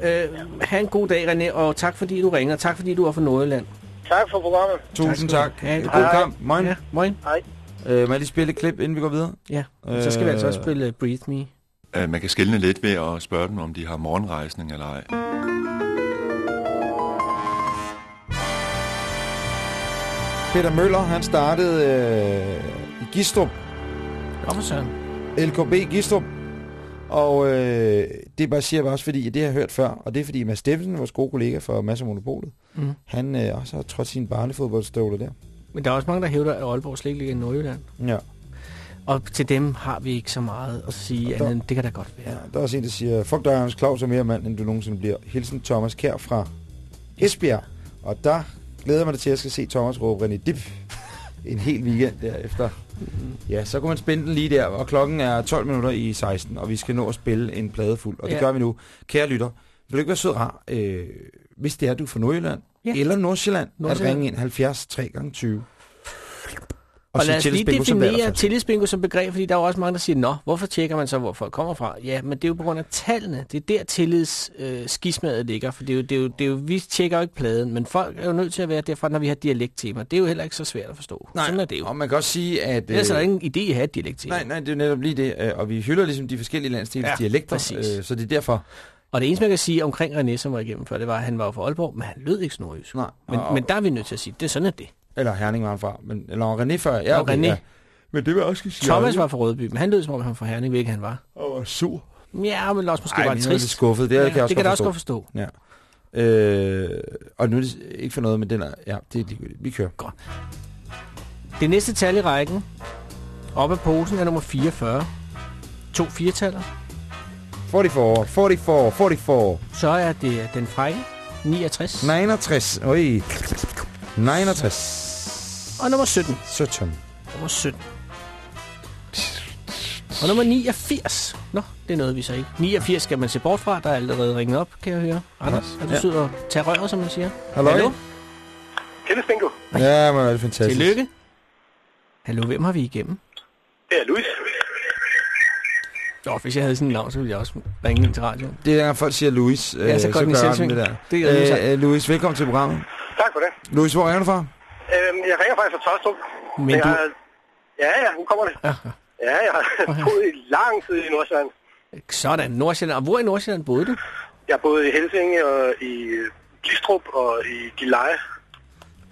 øh, have en god dag, René, og tak fordi du ringer. Tak fordi du er fra Nordjylland. Tak for programmet. Tusind tak. Ha' en God god kamp. Moin. Ja, moin. Hej. Øh, må jeg lige spille et klip, inden vi går videre? Ja, så skal vi altså også Øh, spille Breathe Me. Uh, man kan skille lidt ved at spørge dem, om de har morgenrejsning eller ej. Peter Møller, han startede øh, i Gistrup, Hvorfor så? LKB Gistrup. Og øh, det bare siger jeg bare også, fordi det har jeg hørt før, og det er fordi Mads Steffensen, vores gode kollega fra Mads og Monopolet, Mm. han øh, også har trådt sine barnefodboldstøvler der. Men der er også mange, der hævder, at Aalborg slet ikke ligger i Nordjylland. Ja. Og til dem har vi ikke så meget at sige, der- andet end det kan da godt være. ja. Der er også en, der siger, fuck dig, Hans Claus er mere mand, end du nogensinde bliver. Hilsen Thomas Kær fra Esbjerg. Og der glæder mig da til, at jeg skal se Thomas råbe René Dip en hel weekend derefter. Ja, så kan man spænde den lige der, og klokken er 12 minutter i 16, og vi skal nå at spille en plade fuld. Og det Ja. gør vi nu. Kære lytter, vil du ikke være sød rar, øh, hvis det er, du er fra Nordjylland, Ja. eller Nordsjælland, at Nordsjælland. ringe ind 70 3 gange 20. Og, sige lad os lige definere tillidsbingo som begreb, fordi der er jo også mange, der siger, nå, hvorfor tjekker man så, hvor folk kommer fra? Ja, men det er jo på grund af tallene. Det er der tillidsskismadet øh, ligger, for det er, jo, det, er jo, det er jo, vi tjekker jo ikke pladen, men folk er jo nødt til at være derfra, når vi har dialekttema. Det er jo heller ikke så svært at forstå. Nej, Sådan er det jo. Og man kan også sige, at... Ellers er der øh, ingen idé at have et dialekttema. Nej, nej, det er jo netop lige det. øh, Og vi hylder ligesom de forskellige landsdeles Ja, dialekter, præcis. øh, så det er derfor. Og det eneste, man kan sige omkring René, som var igennem før, det var, at han var fra Aalborg, men han lød ikke snorjysk. Nej. Men, og- men der er vi nødt til at sige, det er sådan, at det. Eller Herning var han fra. Men, eller René før. Ja, okay, René. Ja. Men det vil også sige. Thomas var fra Rødby, men han lød som om, han var fra Herning, hvilket han var. Og var sur. Ja, men også måske Ej, var er trist. skuffet. Det, ja, kan jeg også det kan jeg også forstå. godt forstå. Ja. Øh, og nu er det ikke for noget med den her. Ja, det er ligegyldigt. Vi kører. Godt. Det næste tal i rækken, op af posen, er nummer 44. To firetaller. 44, 44, 44. Så er det den frække, 69. 69. Oj. 69. Og nummer 17. 17. Nummer 17. Og nummer 89. Nå, det er noget, vi så ikke. 89 skal man se bort fra. Der er allerede ringet op, kan jeg høre. Anders, er du Ja. sød og tage røret, som man siger? Hallo? Hallo? Tillidsbingo. Ja, men det er fantastisk. Tillykke. Hallo, hvem har vi igennem? Det er Louis. Nå, hvis jeg havde sådan en navn, så ville jeg også ringe ind til radioen. Det er, når folk siger Louis. Ja, så den i gør det der. Det er Louis. øh, øh, Louis, velkommen til programmet. Tak for det. Louis, hvor er du fra? Øhm, jeg ringer faktisk fra Tostrup. Men jeg du- har- Ja, ja, nu kommer det. Ja. Ja, jeg har boet i lang tid i Nordsjælland. Sådan, Nordsjælland. Og hvor i Nordsjælland boede du? Jeg boet i Helsinge og i øh, Glistrup og i Gilleleje.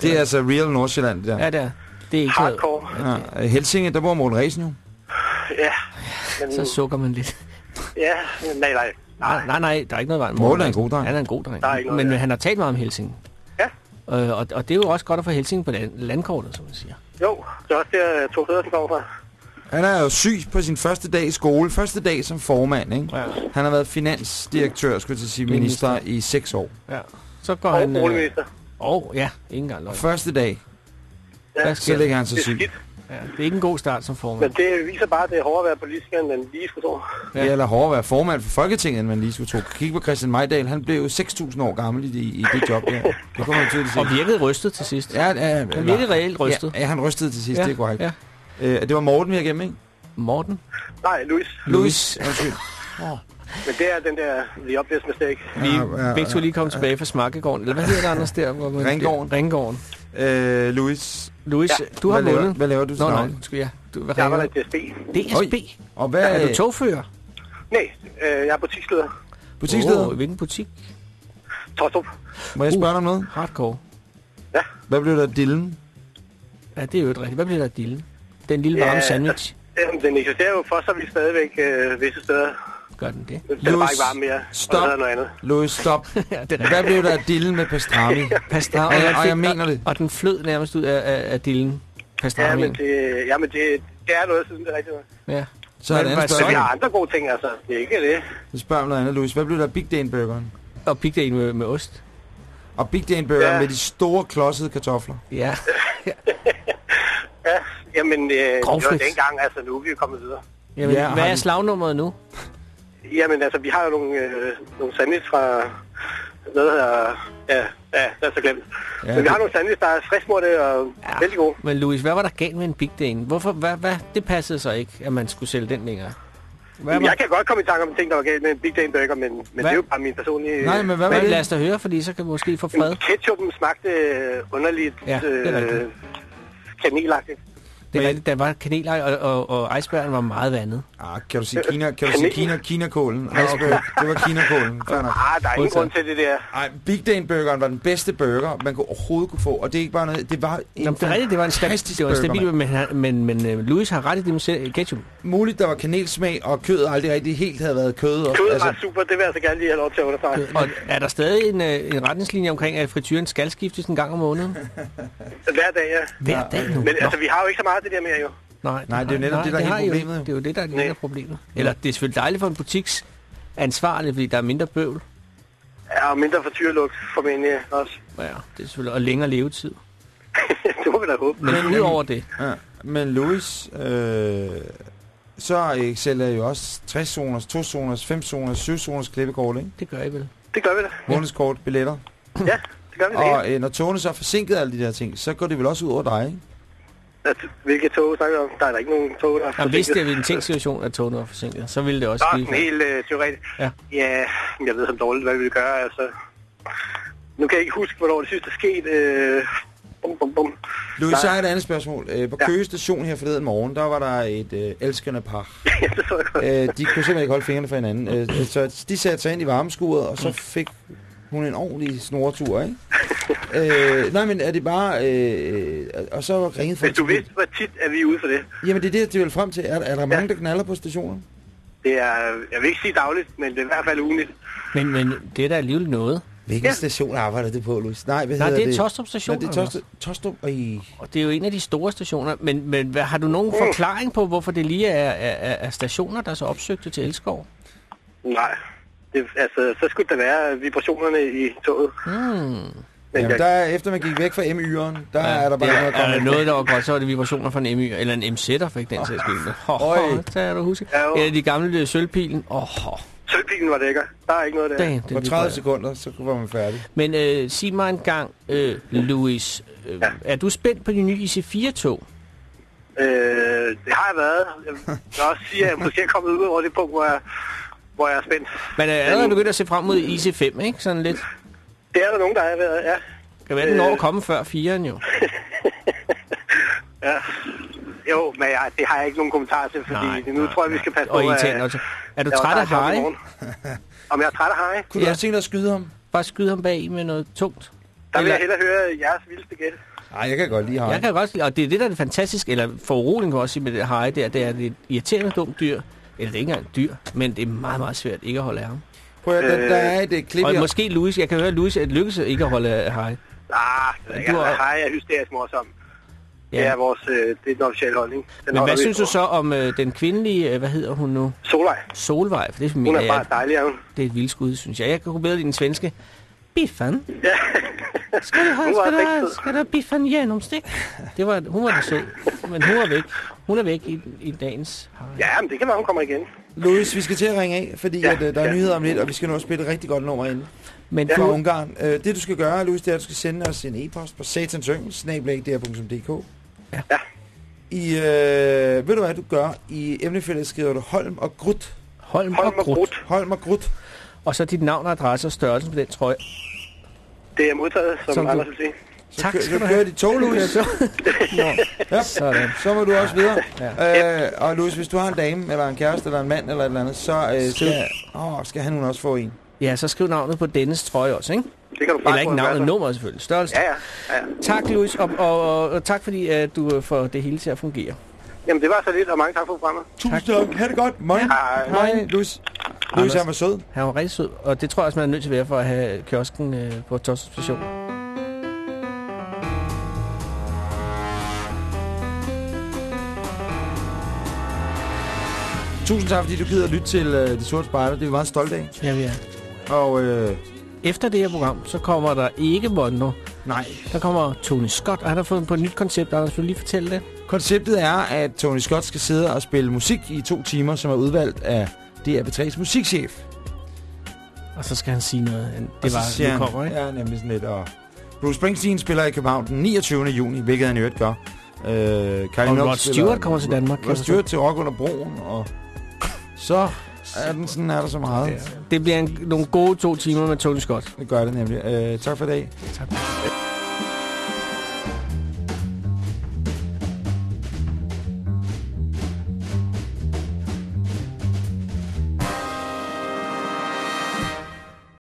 Det er altså Real Nordsjælland, der. Ja, det er. Det er ikke Hardcore. Ja, øh, Helsinge, der bor Morten Ræsen jo. Ja, men, Så sukker man lidt. ja, nej, nej. Nej, nej, nej, der er ikke noget vej. Morten er en god dreng. Han er en god dreng. Der er ikke noget, Men ja. han har talt meget om Helsing. Ja. Øh, og, og det er jo også godt at få Helsing på land, landkortet, som man siger. Jo, det er også der, Thor Pedersen kommer fra. Han er jo syg på sin første dag i skole. Første dag som formand, ikke? Ja. Han har været finansdirektør, skulle jeg til at sige, minister i seks år. Ja. Så går Og han... boligminister. Åh, oh, ja, ikke engang løgn. Første dag, Ja, så ligger han så det er syg. skidt. Ja, det er ikke en god start som Men formand. det viser bare, at det er hårdere at være politiker, end man lige skulle tro. Ja. Er eller hårdere at være formand for Folketinget, end man lige skulle tro. Kig på Christian Majdal, han blev jo 6.000 år gammel i, i det job der. Det kommer man tydeligt se. Og virkede rystet til sidst. Ja, ja, ja, Han virkede reelt rystet. Ja, ja, han rystede til sidst, Ja, det er korrekt. ja. Øh, det var Morten, vi har igennem, ikke? Morten? Nej, Louis. Louis. Undskyld. Men det er den der The Obvious Mistake. Vi Ja, ja, begge to lige komme tilbage fra Smakkegården. Eller hvad hedder det, Anders, der? Hvor man, Ringgården. Ringgården. Øh, Louis. Louis, Ja. du har hvad laver, vundet. hvad laver du til Nå, daglig? skal jeg. Du, hvad Jeg arbejder du? i DSB. DSB. Og hvad Er du togfører? Nej, øh, jeg er butiksleder. butiksleder? Oh, hvilken butik? Tostrup. Må jeg spørge dig om noget? Hardcore. Ja. Hvad blev der dillen? Ja, det er jo et rigtigt. Hvad bliver der dillen? Den lille varme Ja, sandwich. Jamen, den eksisterer jo for så vidt stadigvæk øh, visse steder. Gør den det? Den er bare ikke varm mere. stop. Og noget andet. Louis, stop. ja, det er Hvad blev der af dillen med pastrami? Pastrami. Og jeg- og jeg mener det. Og den flød nærmest ud af, af, af dillen. Ja, Pastrami. men det, ja, men det, det er noget, jeg synes, det er rigtigt. Ja. Så er det andet hvad- Så vi har spørgsmål. andre gode ting, altså. Det er ikke det. Så spørger om noget andet, Louis. Hvad blev der af Big Dan Burgeren? Og Big Dan med, med ost. Og Big Dan Burgeren Ja. med de store klodsede kartofler. Ja. Ja, jamen, øh, det var dengang, altså nu er vi jo kommet videre. Jamen, Ja, ja, hvad er slagnummeret nu? Jamen, altså, vi har jo nogle, øh, nogle sandwich fra noget her... Ja, ja, det er så glemt. Ja, men vi har nogle sandwich, der er friskmurte og ja. vældig gode. Men Louis, hvad var der galt med en Big Dan? Hvorfor, hvad, hvad, det passede så ikke, at man skulle sælge den længere. Hvad var, jeg kan godt komme i tanke om ting, der var galt med en Big Dan Burger, men, men det er jo bare min personlige... Nej, men hvad var hvad, det? lad os da høre, fordi så kan vi måske få fred. Ketchupen smagte øh, underligt Ja, det er øh, kanelagtigt. Det er rigtigt, der var kanelej, og, og, og icebergen var meget vandet. Ah, kan du sige Kina, kan du sige Kina, Kina-kålen? Ah, okay. Det var Kina-kålen. Ah, der er ingen grund til det der. Ej, Big Dan Burgeren var den bedste burger, man kunne overhovedet kunne få. Og det er ikke bare noget, det var en Nå, men det er rigtigt, det var en, fantastisk det var en burger, stabil, mand. men, men, men uh, Louis har ret i det med ketchup. Muligt, der var kanelsmag, og kødet aldrig rigtig helt havde været kød. Og, Kødet var super, det vil jeg så gerne lige have lov til at understrege. Og er der stadig en, øh, en retningslinje omkring, at frityren skal skiftes en gang om måneden? Hver dag, ja. Hver dag nu? Men altså, vi har jo ikke så meget det der mere, jo. Nej, Nej, det er jo netop det, der er har hele I problemet, jo. Det er jo det, der er Nej. er problemet. Eller det er selvfølgelig dejligt for en butiks ansvarlig, fordi der er mindre bøvl. Ja, og mindre frityrlugt formentlig også. Ja, det er selvfølgelig, og længere levetid. det må vi da håbe. Men udover det, Ja, men Louis, øh, så sælger I jo også 60 zoners, 2 zoners, 5 zoners, 7 zoners klippekort, ikke? det gør jeg vel. Det gør vi da. Månedskort, billetter. Ja, det gør vi da. Og øh, når togene så er forsinket alle de der ting, så går det vel også ud over dig, ikke? At, hvilke tog snakker om? Der er der ikke nogen tog, der er Og hvis det er en tænkt situation, at toget var forsinket, så ville det også Nå, blive... sådan helt øh, teoretisk. Ja. ja, jeg ved som dårligt, hvad vi vil gøre. Altså. Nu kan jeg ikke huske, hvornår det sidste er sket. Øh, bum, bum, bum. Louis, Nej. så er et andet spørgsmål. Øh, På Ja. Køge station her forleden morgen, der var der et øh, elskende par. ja, det så jeg godt. Øh, de kunne simpelthen ikke holde fingrene fra hinanden. Øh, så de satte sig ind i varmeskuret, og så fik hun en ordentlig snortur, ikke? øh, nej, men er det bare... Øh, og så ringede folk Hvis du vidste, hvor tit er vi ude for det. Jamen, det er det, det vil frem til. Er, er der mange, der knaller på stationen? Det er, jeg vil ikke sige dagligt, men det er i hvert fald ugenligt. Men, men det er da alligevel noget. Hvilken ja. station arbejder det på, Louis? Nej, hvad Nej, hedder det er det? Tostrup station, Nej, det er. Tostrup. Tostrup. Ej. Og det er jo en af de store stationer. Men, men hvad, har du nogen Mm. forklaring på, hvorfor det lige er, er, er stationer, der er så opsøgte til Elskov? Nej. Det, altså, så skulle der være vibrationerne i toget. Hmm. Men Jamen, jeg, der er, efter man gik væk fra MY'eren, der ja, er der bare det noget komme er noget, der var godt, så var det vibrationer fra en MY, eller en MZ'er, for ikke den sags skyld. Åh, der er du huske. Ja. Eller de gamle øh, sølvpilen. Åh, oh, Sølvpilen var lækker. Der er ikke noget der. damn, På det 30 vibrerer. sekunder, så var man færdig. Men øh, sig mig en gang, øh, Louis, øh, ja. er du spændt på de nye IC4-tog? Øh, det har jeg været. Jeg vil også sige, at jeg måske er kommet ud over det punkt, hvor jeg, hvor jeg er spændt. Man er allerede begyndt at se frem mod IC5, ikke? Sådan lidt. Det er der nogen, der har været, ja. Kan være, den når Øh. at komme før 4'eren jo. ja. Jo, men jeg, det har jeg ikke nogen kommentar til, fordi Nej, nej, nu tror jeg, vi skal passe Og på, irriterende også. Er du træt af Harry? morgen. Om jeg er træt af Harry? Kunne du også tænke dig at skyde ham? Bare skyde ham bag i med noget tungt. Der vil Eller- jeg hellere høre jeres vildeste gæt. Nej, jeg kan godt lide ham. Jeg kan godt lide, og det er det, der er det fantastiske, eller for jeg også sige med det Harry der, det er det er et irriterende dumt dyr. Eller det er ikke engang dyr, men det er meget, meget svært ikke at holde af ham. Prøv at, der, der er et øh, klip Og måske Louis, jeg kan høre, at Louis at lykkes ikke at holde af Harry. Ah, er. Du har- Harry er hysterisk morsom. Ja. Det er vores, øh, det er den officielle holdning. Den Men hvad synes du så om øh, den kvindelige, øh, hvad hedder hun nu? Solvej. Solvej, for det Hun mener er bare jeg, dejlig, er hun. det er et vildskud, synes jeg. Jeg kan gå bedre lide den svenske. Biffan. Ja. Skal du have, skal sød. skal biffan genomstik? Det var, hun var da sød, men hun er væk. Hun er væk i, i dagens. Ja, men det kan være, hun kommer igen. Louis, vi skal til at ringe af, fordi Ja, at, øh, der er ja. nyheder om lidt, og vi skal nå at spille et rigtig godt nummer ind Men fra du, Ungarn. Øh, det du skal gøre, Louis, det er, at du skal sende os en e-post på satansyng.dk. Ja. Ja. I, øh, ved du hvad du gør? I emnefeltet skriver du Holm og Grut. Holm, Holm og og. Grut. Holm og Grut. Og så dit navn og adresse og størrelsen på den trøje. Det er modtaget, som, Som du- Anders vil sige. Så Tak skal så du kører have. de tog, Louis. ja. Sådan. Så må du også videre. Ja. Øh, og Louis, hvis du har en dame, eller en kæreste, eller en mand, eller et eller andet, så øh, skal, åh, skal han hun også få en. Ja, så skriv navnet på dennes trøje også, ikke? Det kan du bare Eller ikke navnet, nummeret selvfølgelig. Størrelsen. Ja, ja. ja, ja. Tak, Louis, og, og, og, og tak fordi at du øh, får det hele til at fungere. Jamen, det var så lidt, og mange tak for programmet. Tusind tak. Ha' det godt. Moin. Hej. Moin, Louis. Louis, han var sød. Han var rigtig sød, og det tror jeg også, man er nødt til at være for at have kiosken øh, på Tostrup station. Tusind tak, fordi du gider at lytte til øh, De Sorte Spejder. Det er vi meget stolte af. Ja, vi er. Og øh, Efter det her program, så kommer der ikke Mondo. nej, Der kommer Tony Scott, og han har fået på et nyt koncept. Anders, vil du lige fortælle det? konceptet er, at Tony Scott skal sidde og spille musik i to timer, som er udvalgt af DR3's musikchef. Og så skal han sige noget. Det så var, nu han- kommer, ikke? Ja, nemlig sådan lidt. Og Bruce Springsteen spiller i København den 29. juni, hvilket han i øvrigt gør. Øh, Kylie Og Rod Stewart kommer til Danmark, Rod Stewart til Rock under broen, og så er, den, sådan er der så meget. Det bliver en, nogle gode to timer med Tony Scott. Det gør det nemlig. Øh, tak for i dag. Tak.